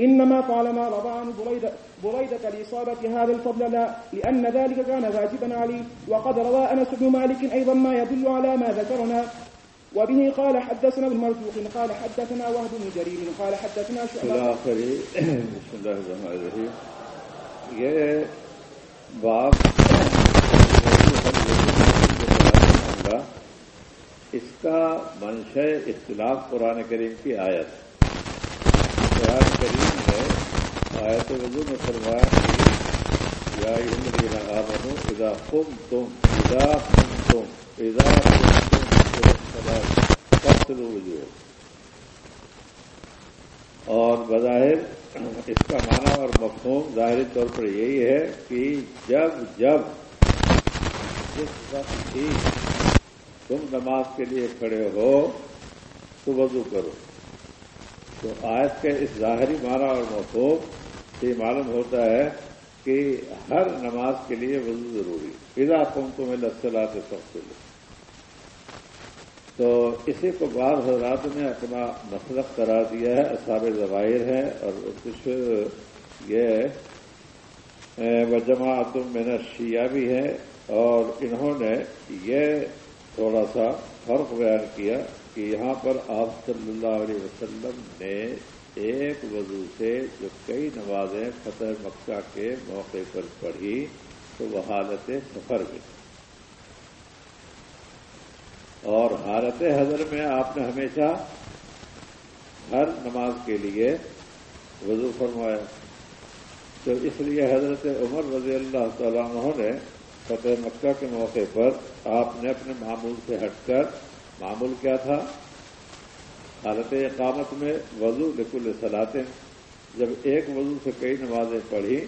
إنما فعل ما رضى عن بريدة, بريدة لإصابة هذا الفضل لا لأن ذلك كان واجبا عليه. وقد روى أنس بن مالك أيضا ما يدل على ما ذكرنا. وبه قال حدثنا ابن مرزوق قال حدثنا وهب بن جرير قال حدثنا شعبة.
بسم اللہ الرحمن الرحیم یہ باب اس کا منشا اختلاف قرآن کریم کی آیت قرآن کریم ہے آیت وضو میں فرمایا کہ یا الذین آمنوا اذا قمتم اذا قمتم اذا قمتم الى الصلاة فاغسلوا وجوهكم اور بظاہر اس کا معنی اور مفہوم ظاہری طور پر یہی ہے کہ جب جب جس وقت بھی تم نماز کے لیے کھڑے ہو، تو وضو کرو۔ تو آیت کے اس ظاہری معنی اور مفہوم سے معلوم ہوتا ہے کہ ہر نماز کے لیے وضو ضروری ادا تم تمہیں لسلا سے سب تو اسی کو بعض حضرات نے اپنا مسلک قرار دیا ہے، اصحاب ظواہر ہے اور کچھ یہ وجماعت میں شیعہ بھی ہے اور انہوں نے یہ تھوڑا سا فرق بیان کیا کہ یہاں پر آپ صلی اللہ علیہ وسلم نے ایک وضو سے جو کئی نمازیں فتح مکہ کے موقع پر پڑھی، تو وہ حالت سفر میں۔ اور حالت حضر میں آپ نے ہمیشہ ہر نماز کے لیے وضو فرمایا۔ تو اس لیے حضرت عمر رضی اللہ تعالیٰ عنہ نے فتح مکہ کے موقع پر آپ نے اپنے معمول سے ہٹ کر، معمول کیا تھا؟ حالت اقامت میں وضو لکل صلاحیں جب ایک وضو سے کئی نمازیں پڑھی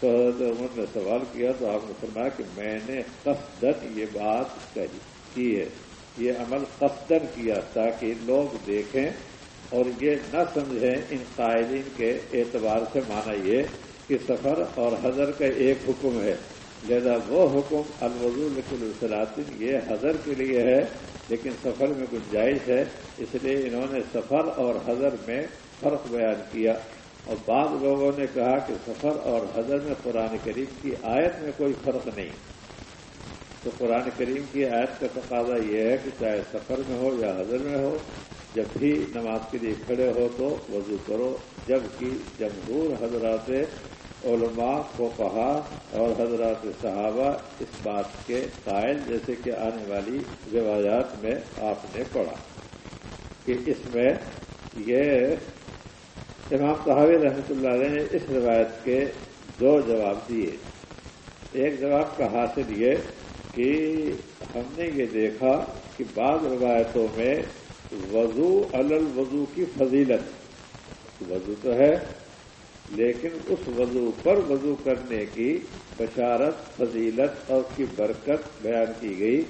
تو حضرت عمر نے سوال کیا تو آپ نے فرمایا کہ میں نے قصدن یہ بات کی ہے، یہ عمل قصدن کیا تاکہ لوگ دیکھیں اور یہ نہ سمجھیں ان قائدین کے اعتبار سے مانا یہ کہ سفر اور حضر کا ایک حکم ہے۔ لہذا وہ حکم الوضو لکل الصلاطن یہ حضر کے لیے ہے، لیکن سفر میں گنجائش ہے، اس لیے انہوں نے سفر اور حضر میں فرق بیان کیا۔ اور بعض لوگوں نے کہا کہ سفر اور حضر میں قرآن کریم کی آیت میں کوئی فرق نہیں۔ تو قرآن کریم کی آیت کا تقاضا یہ ہے کہ چاہے سفر میں ہو یا حضر میں ہو، جب بھی نماز کے لیے کھڑے ہو تو وضو کرو۔ جبکہ جمہور حضرات علماء کو کہا اور حضرات صحابہ اس بات کے قائل، جیسے کہ آنے والی روایات میں آپ نے پڑھا کہ اس میں یہ امام صحابی رحمۃ اللہ علیہ نے اس روایت کے دو جواب دیے۔ ایک جواب کا حاصل یہ کہ ہم نے یہ دیکھا کہ بعض روایتوں میں وضو الوضو کی فضیلت، وضو تو ہے لیکن اس وضو پر وضو کرنے کی بشارت، فضیلت اور اس کی برکت بیان کی گئی۔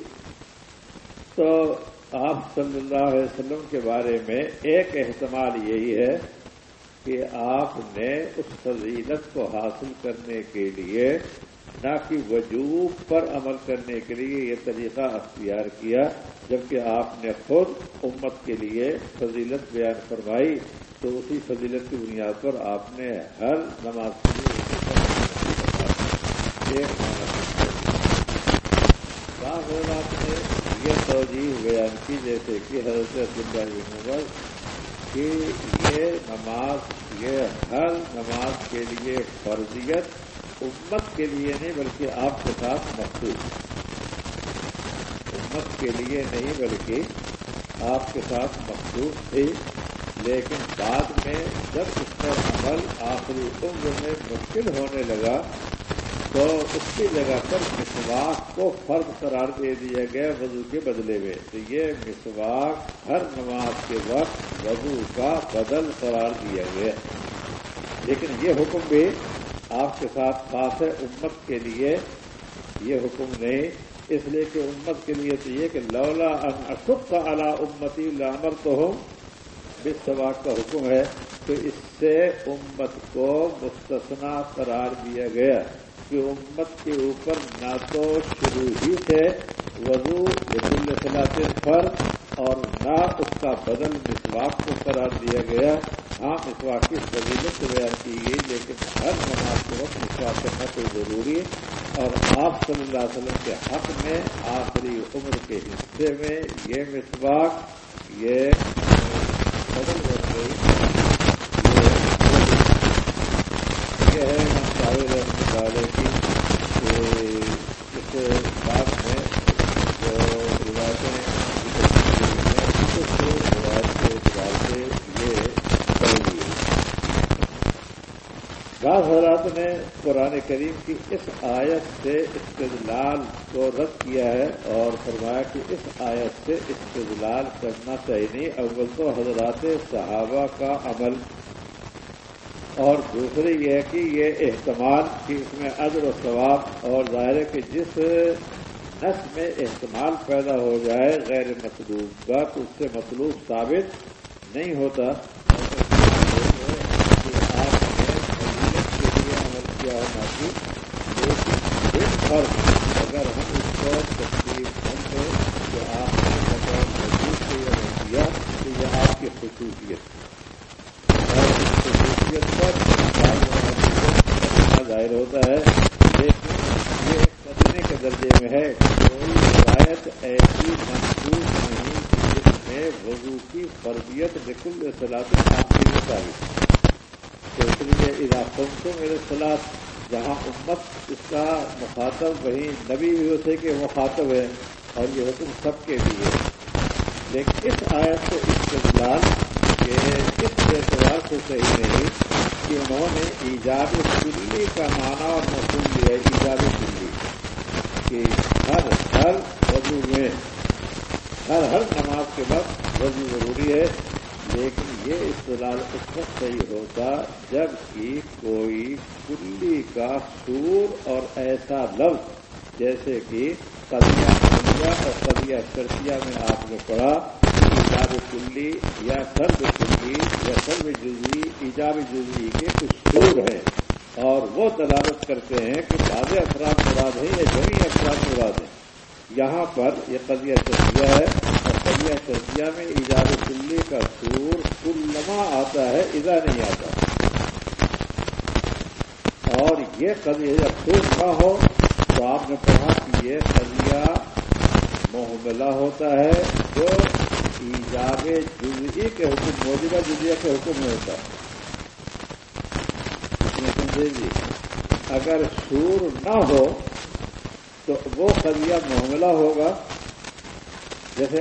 تو آپ صلی اللہ علیہ وسلم کے بارے میں ایک احتمال یہی ہے کہ آپ نے اس فضیلت کو حاصل کرنے کے لیے، نہ کہ وجوب پر عمل کرنے کے لیے یہ طریقہ اختیار کیا، جبکہ آپ نے خود امت کے لیے فضیلت بیان فرمائی۔ تو اسی فضیلت کی بنیاد پر آپ نے ہر نماز کے لیے آپ نے یہ توجہ بیان کی، جیسے کہ حضرت عبداللہ عمر، کہ یہ نماز، یہ ہر نماز کے لیے فرضیت امت کے لیے نہیں، بلکہ آپ کے ساتھ مخصوص۔ امت کے لیے نہیں، بلکہ آپ کے ساتھ مخصوص تھی لیکن بعد میں جب اس پر عمل آخری عمر میں مشکل ہونے لگا تو اس کی جگہ پر مسواک کو فرد قرار دے دیا گیا وضو کے بدلے میں۔ تو یہ مسواک ہر نماز کے وقت وضو کا بدل قرار دیا گیا۔ لیکن یہ حکم بھی آپ کے ساتھ خاص ہے امت کے لیے۔ یہ حکم نہیں، اس لیے کہ امت کے لیے تو یہ کہ لولا ان اشک کا اعلیٰ امتی لامر تو ہوں سواق کا حکم ہے تو اس سے امت کو مستثنا قرار دیا گیا کہ امت کے اوپر نہ تو شروع ہی سے وضو یقین صلاح پر اور نہ اس کا بدل مسواق کو قرار دیا گیا۔ یہاں مسواک کی فضیلت سے بیان کی گئی، لیکن ہر نماز کے وقت مسواک کرنا کوئی ضروری ہے۔ اور آپ صلی اللہ علیہ وسلم کے حق میں آخری عمر کے حصے میں یہ مسواک، یہ بدل کر گئی یہ ہے ہم سارے رحمت والے کی کہ اس بات میں جو روایتیں روایت کے اعتبار سے یہ کر دی بعض حضرات نے قرآن کریم کی اس آیت سے استدلال کو رد کیا ہے اور فرمایا کہ اس آیت سے استدلال کرنا چاہیے نہیں، اول تو حضرات صحابہ کا عمل اور دوسری یہ ہے کہ یہ احتمال کہ اس میں عدل و ثواب اور ظاہر ہے کہ جس نس میں احتمال پیدا ہو جائے غیر مطلوب کا تو اس سے مطلوب ثابت نہیں ہوتا آپ نے کے لیے عمل لیکن ایک فرق اگر ہم اس کو تکلیف سمجھے کہ آپ نے بغیر مزید سے یہ نہیں کیا تو یہ آپ کی خصوصیت اور اس خصوصیت پر ظاہر ہوتا ہے، لیکن یہ کرنے کے درجے میں ہے، کوئی روایت ایسی محسوس نہیں جس میں وضو کی فرضیت بالکل سلاد کی ثابت تو اس لیے علاقوں تو میرے سلاد جہاں امت اس کا مخاطب وہیں نبی بھی ہوتے کہ مخاطب ہے اور یہ حکم سب کے لیے لیکن اس آیت سے اس کے کہ اس اعتبار سے صحیح نہیں کہ انہوں نے ایجاد کلی کا معنی اور مفہوم لیا ایجاد کلی کہ ہر ہر وضو میں، ہر ہر نماز کے وقت وضو ضروری ہے۔ لیکن یہ اصطلاح اس وقت صحیح ہوتا جبکہ کوئی کلی کا سور اور ایسا لفظ جیسے کہ قدیہ اور قدیہ شرطیہ میں آپ نے پڑھا ایجاب کلی یا سرد کلی یا سرد جزوی ایجاب جزوی کے کچھ سور ہیں اور وہ دلالت کرتے ہیں کہ تازہ افراد مراد ہیں یا جمی افراد مراد ہیں۔ یہاں پر یہ قضیہ شرطیہ ہے اور قضیہ شرطیہ میں ایجاب کلی کا سور کلما آتا ہے ادا نہیں آتا۔ اور یہ قضیہ جب سور نہ ہو، تو آپ نے کہا کہ یہ قضیہ محملہ ہوتا ہے جو ایجاب جزئی کے حکم، موجودہ جزیہ کے حکم میں ہوتا سمجھے جی اگر سور نہ ہو، تو وہ قضیہ معاملہ ہوگا۔ جیسے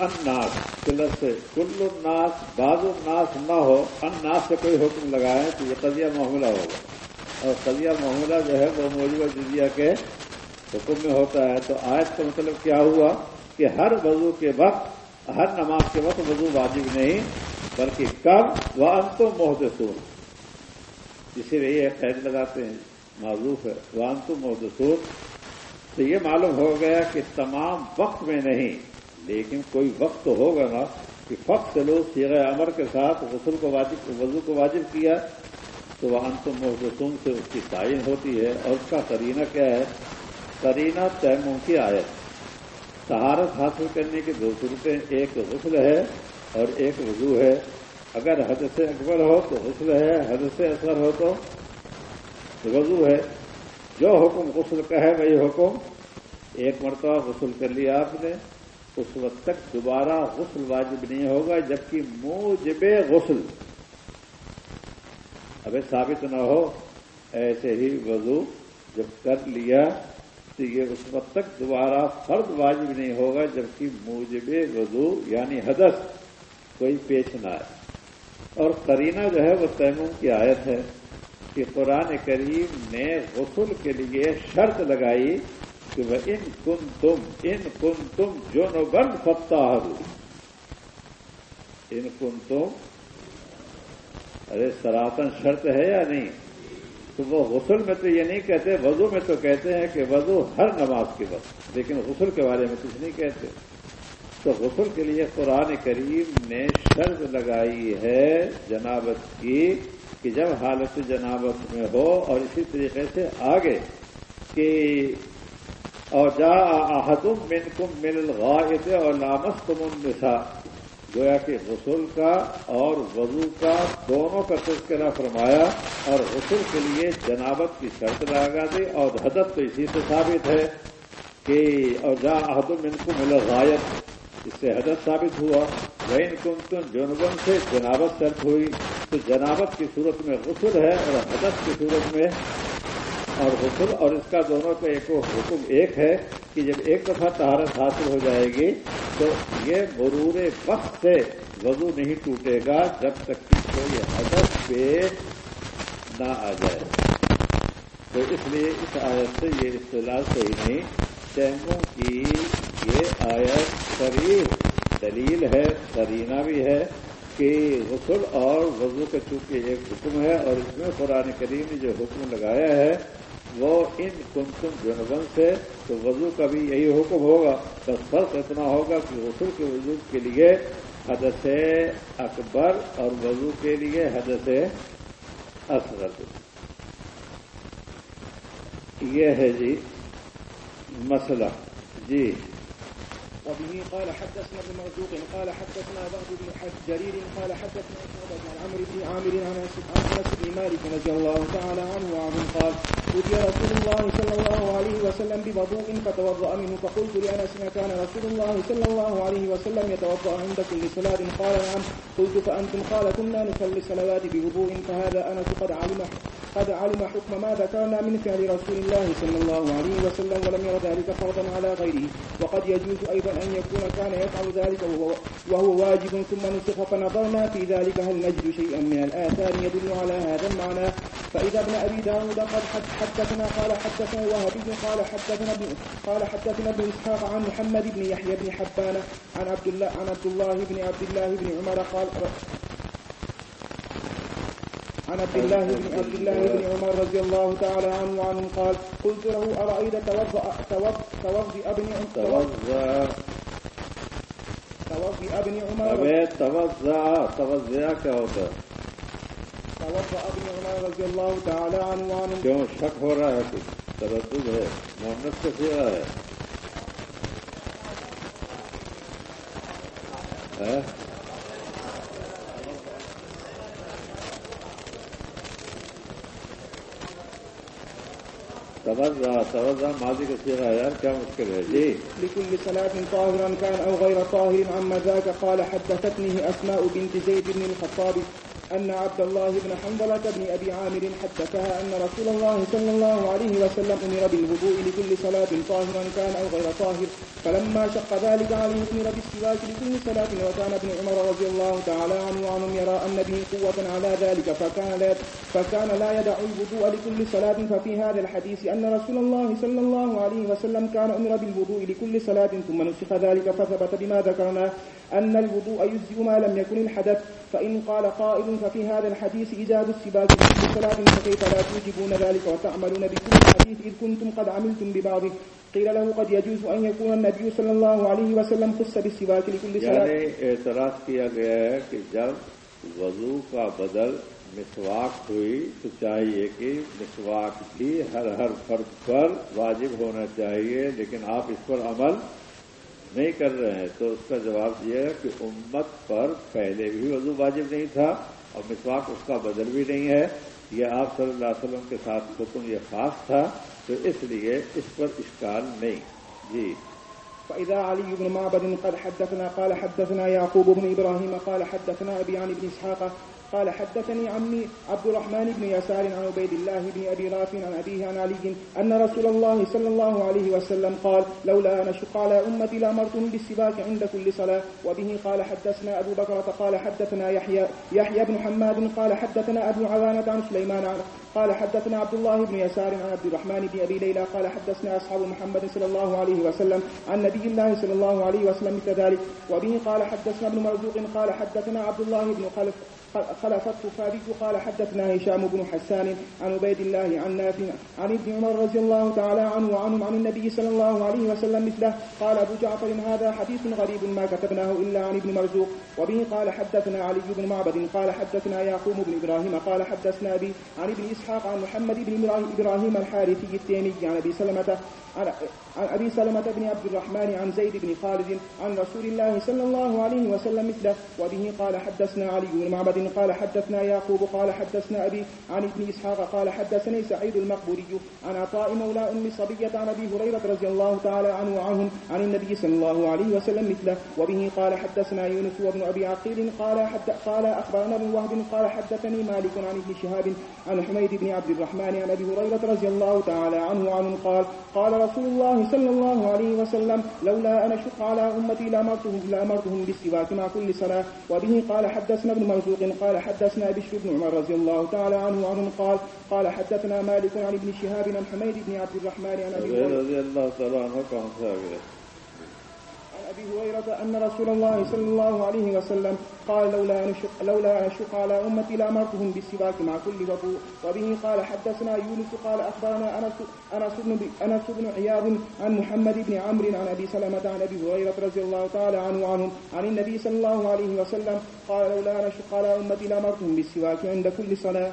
اناس قلت سے، کل الناس، بعض الناس نہ ہو اناس سے کوئی حکم لگائے تو یہ قضیہ معاملہ ہوگا۔ اور قضیہ معاملہ جو ہے وہ موجودہ جزیہ کے حکم میں ہوتا ہے۔ تو آج کا مطلب کیا ہوا؟ کہ ہر وضو کے وقت، ہر نماز کے وقت وضو واجب نہیں، بلکہ کب وہ انتو محدثون۔ اسی لیے یہ قید لگاتے ہیں معروف ہے وہ انتو محدثون۔ تو یہ معلوم ہو گیا کہ تمام وقت میں نہیں لیکن کوئی وقت تو ہوگا نا کہ فخ سے لوگ امر کے ساتھ غسل کو واجب وضو کو واجب کیا تو وہ انتم محدثون سے اس کی تعین ہوتی ہے اور اس کا کرینہ کیا ہے؟ کرینہ تیموں کی آیت۔ سہارت حاصل کرنے کی دو صورتیں، ایک غسل ہے اور ایک وضو ہے۔ اگر حد سے اکبر ہو تو غسل ہے حد سے اثر ہو تو وضو ہے۔ جو حکم غسل کا ہے، وہی حکم۔ ایک مرتبہ غسل کر لیا آپ نے۔ اس وقت تک دوبارہ غسل واجب نہیں ہوگا، جبکہ موجب غسل۔ ابھی ثابت نہ ہو، ایسے ہی وضو جب کر لیا تو یہ اس وقت تک دوبارہ فرد واجب نہیں ہوگا، جبکہ موجب وضو یعنی حدث کوئی پیش نہ آئے۔ اور کرینہ جو ہے وہ تیمم کی آیت ہے کہ قرآن کریم نے غسل کے لیے شرط لگائی کہ وہ ان کن تم ان کن تم جو نو بند فتح ان کن تم ارے سراتن شرط ہے یا نہیں؟ تو وہ غسل میں تو یہ نہیں کہتے، وضو میں تو کہتے ہیں کہ وضو ہر نماز کے وقت، لیکن غسل کے بارے میں کچھ نہیں کہتے۔ تو غسل کے لیے قرآن کریم نے شرط لگائی ہے جنابت کی، کہ جب حالت جنابت میں ہو اور اسی طریقے سے آگے کہ اور جا آحتم من کم الغائط اور لامس تم النسا گویا کہ غسل کا اور وضو کا دونوں کا تذکرہ فرمایا اور غسل کے لیے جنابت کی شرط لگا دی اور حدت تو اسی سے ثابت ہے کہ اور جا عہد ان کو ملا غائب اس سے حدت ثابت ہوا۔ وہ ان کو جنوبن سے جنابت شرط ہوئی، تو جنابت کی صورت میں غسل ہے اور حدت کی صورت میں اور غسل اور اس کا دونوں کا ایک حکم ایک ہے کہ جب ایک دفعہ تہارت حاصل ہو جائے گی تو یہ مرور وقت سے وضو نہیں ٹوٹے گا جب تک کہ کوئی حدث پہ نہ آ جائے۔ تو اس لیے اس آیت سے یہ اصطلاح صحیح نہیں، تیموں کی یہ آیت شریف دلیل ہے سرینہ بھی ہے کہ غسل اور وضو کا چونکہ ایک حکم ہے اور اس میں قرآن کریم نے جو حکم لگایا ہے وہ ان کنتم جنبن سے تو وضو کا بھی یہی حکم ہوگا، بس فرق اتنا ہوگا کہ غسل کے وضو کے لیے حدث اکبر اور وضو کے لیے حدث اصغر یہ ہے جی مسئلہ۔ جی۔
وبه قال حدثنا ابن مرزوق قال حدثنا بعض بن جرير قال حدثنا شعبة عن عمرو بن عامر عن أنس بن مالك رضي الله تعالى عنه وعنه قال أتي رسول الله صلى الله عليه وسلم بوضوء فتوضأ منه فقلت لأنس كان رسول الله صلى الله عليه وسلم يتوضأ عند كل صلاة؟ قال نعم. قلت فأنتم قال كنا نصلي الصلوات بوضوء فهذا أنس قد علم قد علم حكم ما ذكرنا من فعل رسول الله صلى الله عليه وسلم ولم ير ذلك فرضا على غيره. وقد يجوز أيضا أن يكون كان يفعل ذلك وهو, وهو واجب ثم نسخ فنظرنا في ذلك هل نجد شيئا من الآثار يدل على هذا المعنى. فإذا ابن أبي داود قد حدثنا قال حدثنا وهبي قال حدثنا ابن قال حدثنا ابن إسحاق عن محمد بن يحيى بن حبان عن عبد الله عن عبد الله بن عبد الله بن عمر قال عن عبد الله بن عبد الله بن عمر رضي الله تعالى عنه وعنه قال قلت له أرأيت توضأ توضأ ابن
توضأ.
توضأ ابن عمر.
توضأ توضأ ہے
توضأ ابن عمر رضي الله تعالى عنه
شک ہو رہا ہے کچھ؟ تردد محمد سے سیرا ہے۔ ہے توجہ توجہ ماضی کا ہے یار کیا مشکل ہے
لكل صلاة طاهرا كان أو غير طاهر عما ذاك قال حدثتني أسماء بنت زيد بن الخطاب أن عبد الله بن حنظلة بن أبي عامر حدثها أن رسول الله صلى الله عليه وسلم أمر بالوضوء لكل صلاة طاهرا كان أو غير طاهر. فلما شق ذلك عليه أمر بالسواك لكل صلاة وكان ابن عمر رضي الله تعالى عنه وعنهم يرى أن به قوة على ذلك فكان لا فكان لا يدع الوضوء لكل صلاة ففي هذا الحديث أن رسول الله صلى الله عليه وسلم كان أمر بالوضوء لكل صلاة ثم نسخ ذلك فثبت بما ذكرنا أن الوضوء يجزئ ما لم يكن الحدث فإن قال قائل ففي هذا الحديث إيجاب السباق بكل فكيف لا توجبون ذلك وتعملون بكل حديث إذ كنتم قد عملتم ببعضه قيل له قد يجوز أن يكون النبي صلى الله عليه وسلم خص بالسواك لكل صلاة.
یعنی اعتراض کیا گیا ہے کہ جب وضو کا بدل مسواک ہوئی تو چاہیے کہ مسواک بھی ہر ہر فرد پر واجب ہونا چاہیے، لیکن آپ اس پر عمل نہیں کر رہے ہیں۔ تو اس کا جواب یہ ہے کہ امت پر پہلے بھی وضو واجب نہیں تھا اور مسواک اس کا بدل بھی نہیں ہے۔ یہ آپ صلی اللہ علیہ وسلم کے ساتھ حکم یہ خاص تھا، تو اس لیے اس پر اشکال نہیں۔ جی۔
فإذا علي بن معبد قد حدثنا، قال حدثنا يعقوب بن إبراهيم، قال حدثنا أبي عن ابن إسحاق قال حدثني عمي عبد الرحمن بن يسار عن عبيد الله بن أبي رافع عن أبيه عن علي أن رسول الله صلى الله عليه وسلم قال لولا أن أشق على أمتي لامرتهم بالسباك عند كل صلاة. وبه قال حدثنا أبو بكر قال حدثنا يحيى يحيى بن حماد قال حدثنا أبو عوانة عن سليمان عن قال حدثنا عبد الله بن يسار عن عبد الرحمن بن أبي ليلى قال حدثنا أصحاب محمد صلى الله عليه وسلم عن نبي الله صلى الله عليه وسلم كذلك وبه قال حدثنا ابن مرزوق قال حدثنا عبد الله بن خلف خلفت الخفاري قال حدثنا هشام بن حسان عن عبيد الله عن نافع عن ابن عمر رضي الله تعالى عنه وعنهم عن النبي صلى الله عليه وسلم مثله قال أبو جعفر هذا حديث غريب ما كتبناه إلا عن ابن مرزوق وبه قال حدثنا علي بن معبد قال حدثنا يعقوب بن إبراهيم قال حدثنا أبي عن ابن إسحاق عن محمد بن إبراهيم الحارثي التيمي عن أبي سلمة عن أبي سلمة بن عبد الرحمن عن زيد بن خالد عن رسول الله صلى الله عليه وسلم مثله وبه قال حدثنا علي بن معبد قال حدثنا يعقوب قال حدثنا أبي عن ابن إسحاق قال حدثني سعيد المقبوري عن عطاء مولى أم صبية عن أبي هريرة رضي الله تعالى عنه وعنهم عن النبي صلى الله عليه وسلم مثله وبه قال حدثنا يونس وابن أبي عقيل قال حد قال أخبرنا ابن وهب قال حدثني مالك عن ابن شهاب عن حميد بن عبد الرحمن عن أبي هريرة رضي الله تعالى عنه وعنهم قال قال رسول الله صلى الله عليه وسلم لولا أن أشق على أمتي لامرتهم لأمرتهم بالسواك مع كل صلاة. وبه قال حدثنا ابن مرزوق قال حدثنا بشر بن عمر رضي الله تعالى عنه وعنهم قال قال حدثنا مالك عن ابن شهاب عن حميد بن عبد الرحمن عن أبي
غیر
هريره
رضی اللہ
أبي هريرة أن رسول الله صلى الله عليه وسلم قال لولا أن أشق لولا أن أشق على أمتي لأمرتهم بالسباك مع كل وضوء وبه قال حدثنا يونس قال أخبرنا أنس أنس بن أنس بن عياض عن محمد بن عمرو عن أبي سلمة عن أبي هريرة رضي الله تعالى عنه عنهم عن النبي صلى الله عليه وسلم قال لولا أن أشق على أمتي لأمرتهم بالسباك عند كل
صلاة.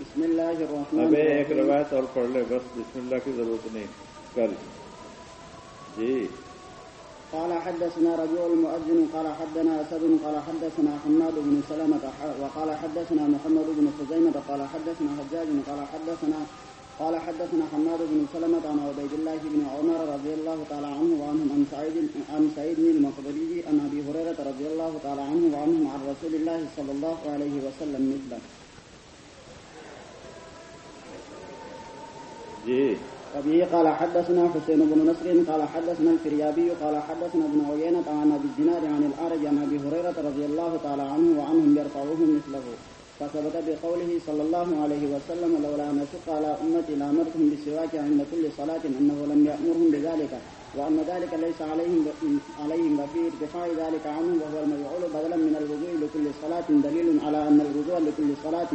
بسم الله الرحمن
ابھی ایک روایت اور پڑھ لے بس بسم اللہ کی ضرورت نہیں۔ کل جی۔
قال حدثنا ربيع المؤذن قال حدثنا اسد قال حدثنا حماد بن سلمة وقال حدثنا محمد بن خزيمة قال حدثنا حجاج قال حدثنا قال حدثنا حماد بن سلمة عن عبيد الله بن عمر رضي الله تعالى عنه وعنهم عن سعيد عن سعيد المقبري عن ابي هريرة رضي الله تعالى عنه وعنهم عن رسول الله صلى الله عليه وسلم مثله
جی۔
وبه قال حدثنا حسين بن نصر، قال حدثنا الفريابي قال حدثنا ابن عيينة عن ابي الدينار عن الاعرج عن ابي هريرة رضي الله تعالى عنه وعنهم يرفعه مثله. فثبت بقوله صلى الله عليه وسلم، لولا ان اشق على امتي لامرتهم بالسواك عند كل صلاة انه لم يامرهم بذلك وان ذلك ليس عليهم عليهم وفي ارتفاع ذلك عنهم، وهو المجعول بدلا من الوضوء لكل صلاة دليل على ان الوضوء لكل صلاة.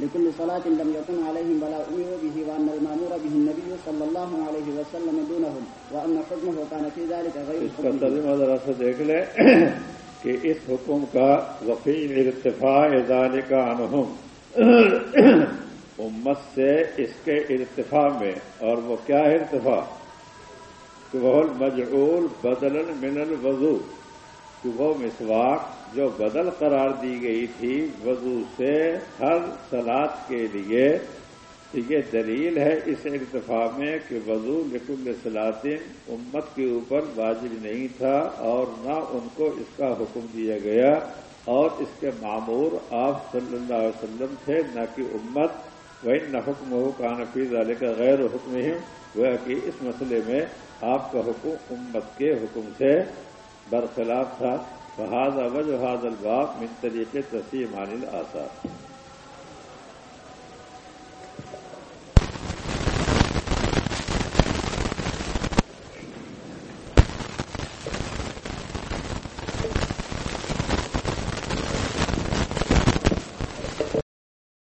لكل صلاة لم يكن عليهم ولا أمروا به وأن المأمور به النبي صلى الله عليه وسلم دونهم وأن حكمه كان في ذلك غير
اس کا ترجمہ ذرا سا دیکھ لیں کہ اس حکم کا وقیع ارتفاع کا عنہم۔ امت سے اس کے ارتفاع میں اور وہ کیا ارتفاع؟ کہ وہ مجعول بدل من الوضو۔ کہ وہ مسواک جو بدل قرار دی گئی تھی، وضو سے ہر سلاد کے لیے یہ دلیل ہے اس ارتفاع میں کہ وضو لکل سلاطین امت کے اوپر واجب نہیں تھا اور نہ ان کو اس کا حکم دیا گیا اور اس کے معمور آپ صلی اللہ علیہ وسلم تھے، نہ کہ امت۔ وہ نہ حکم ہو کا نفیز علیہ کا غیر حکم ہی وہ کہ اس مسئلے میں آپ کا حکم امت کے حکم سے برخلاف تھا۔ فہذا وجہ حاض الباب من طریقے تسیم عن الآثار۔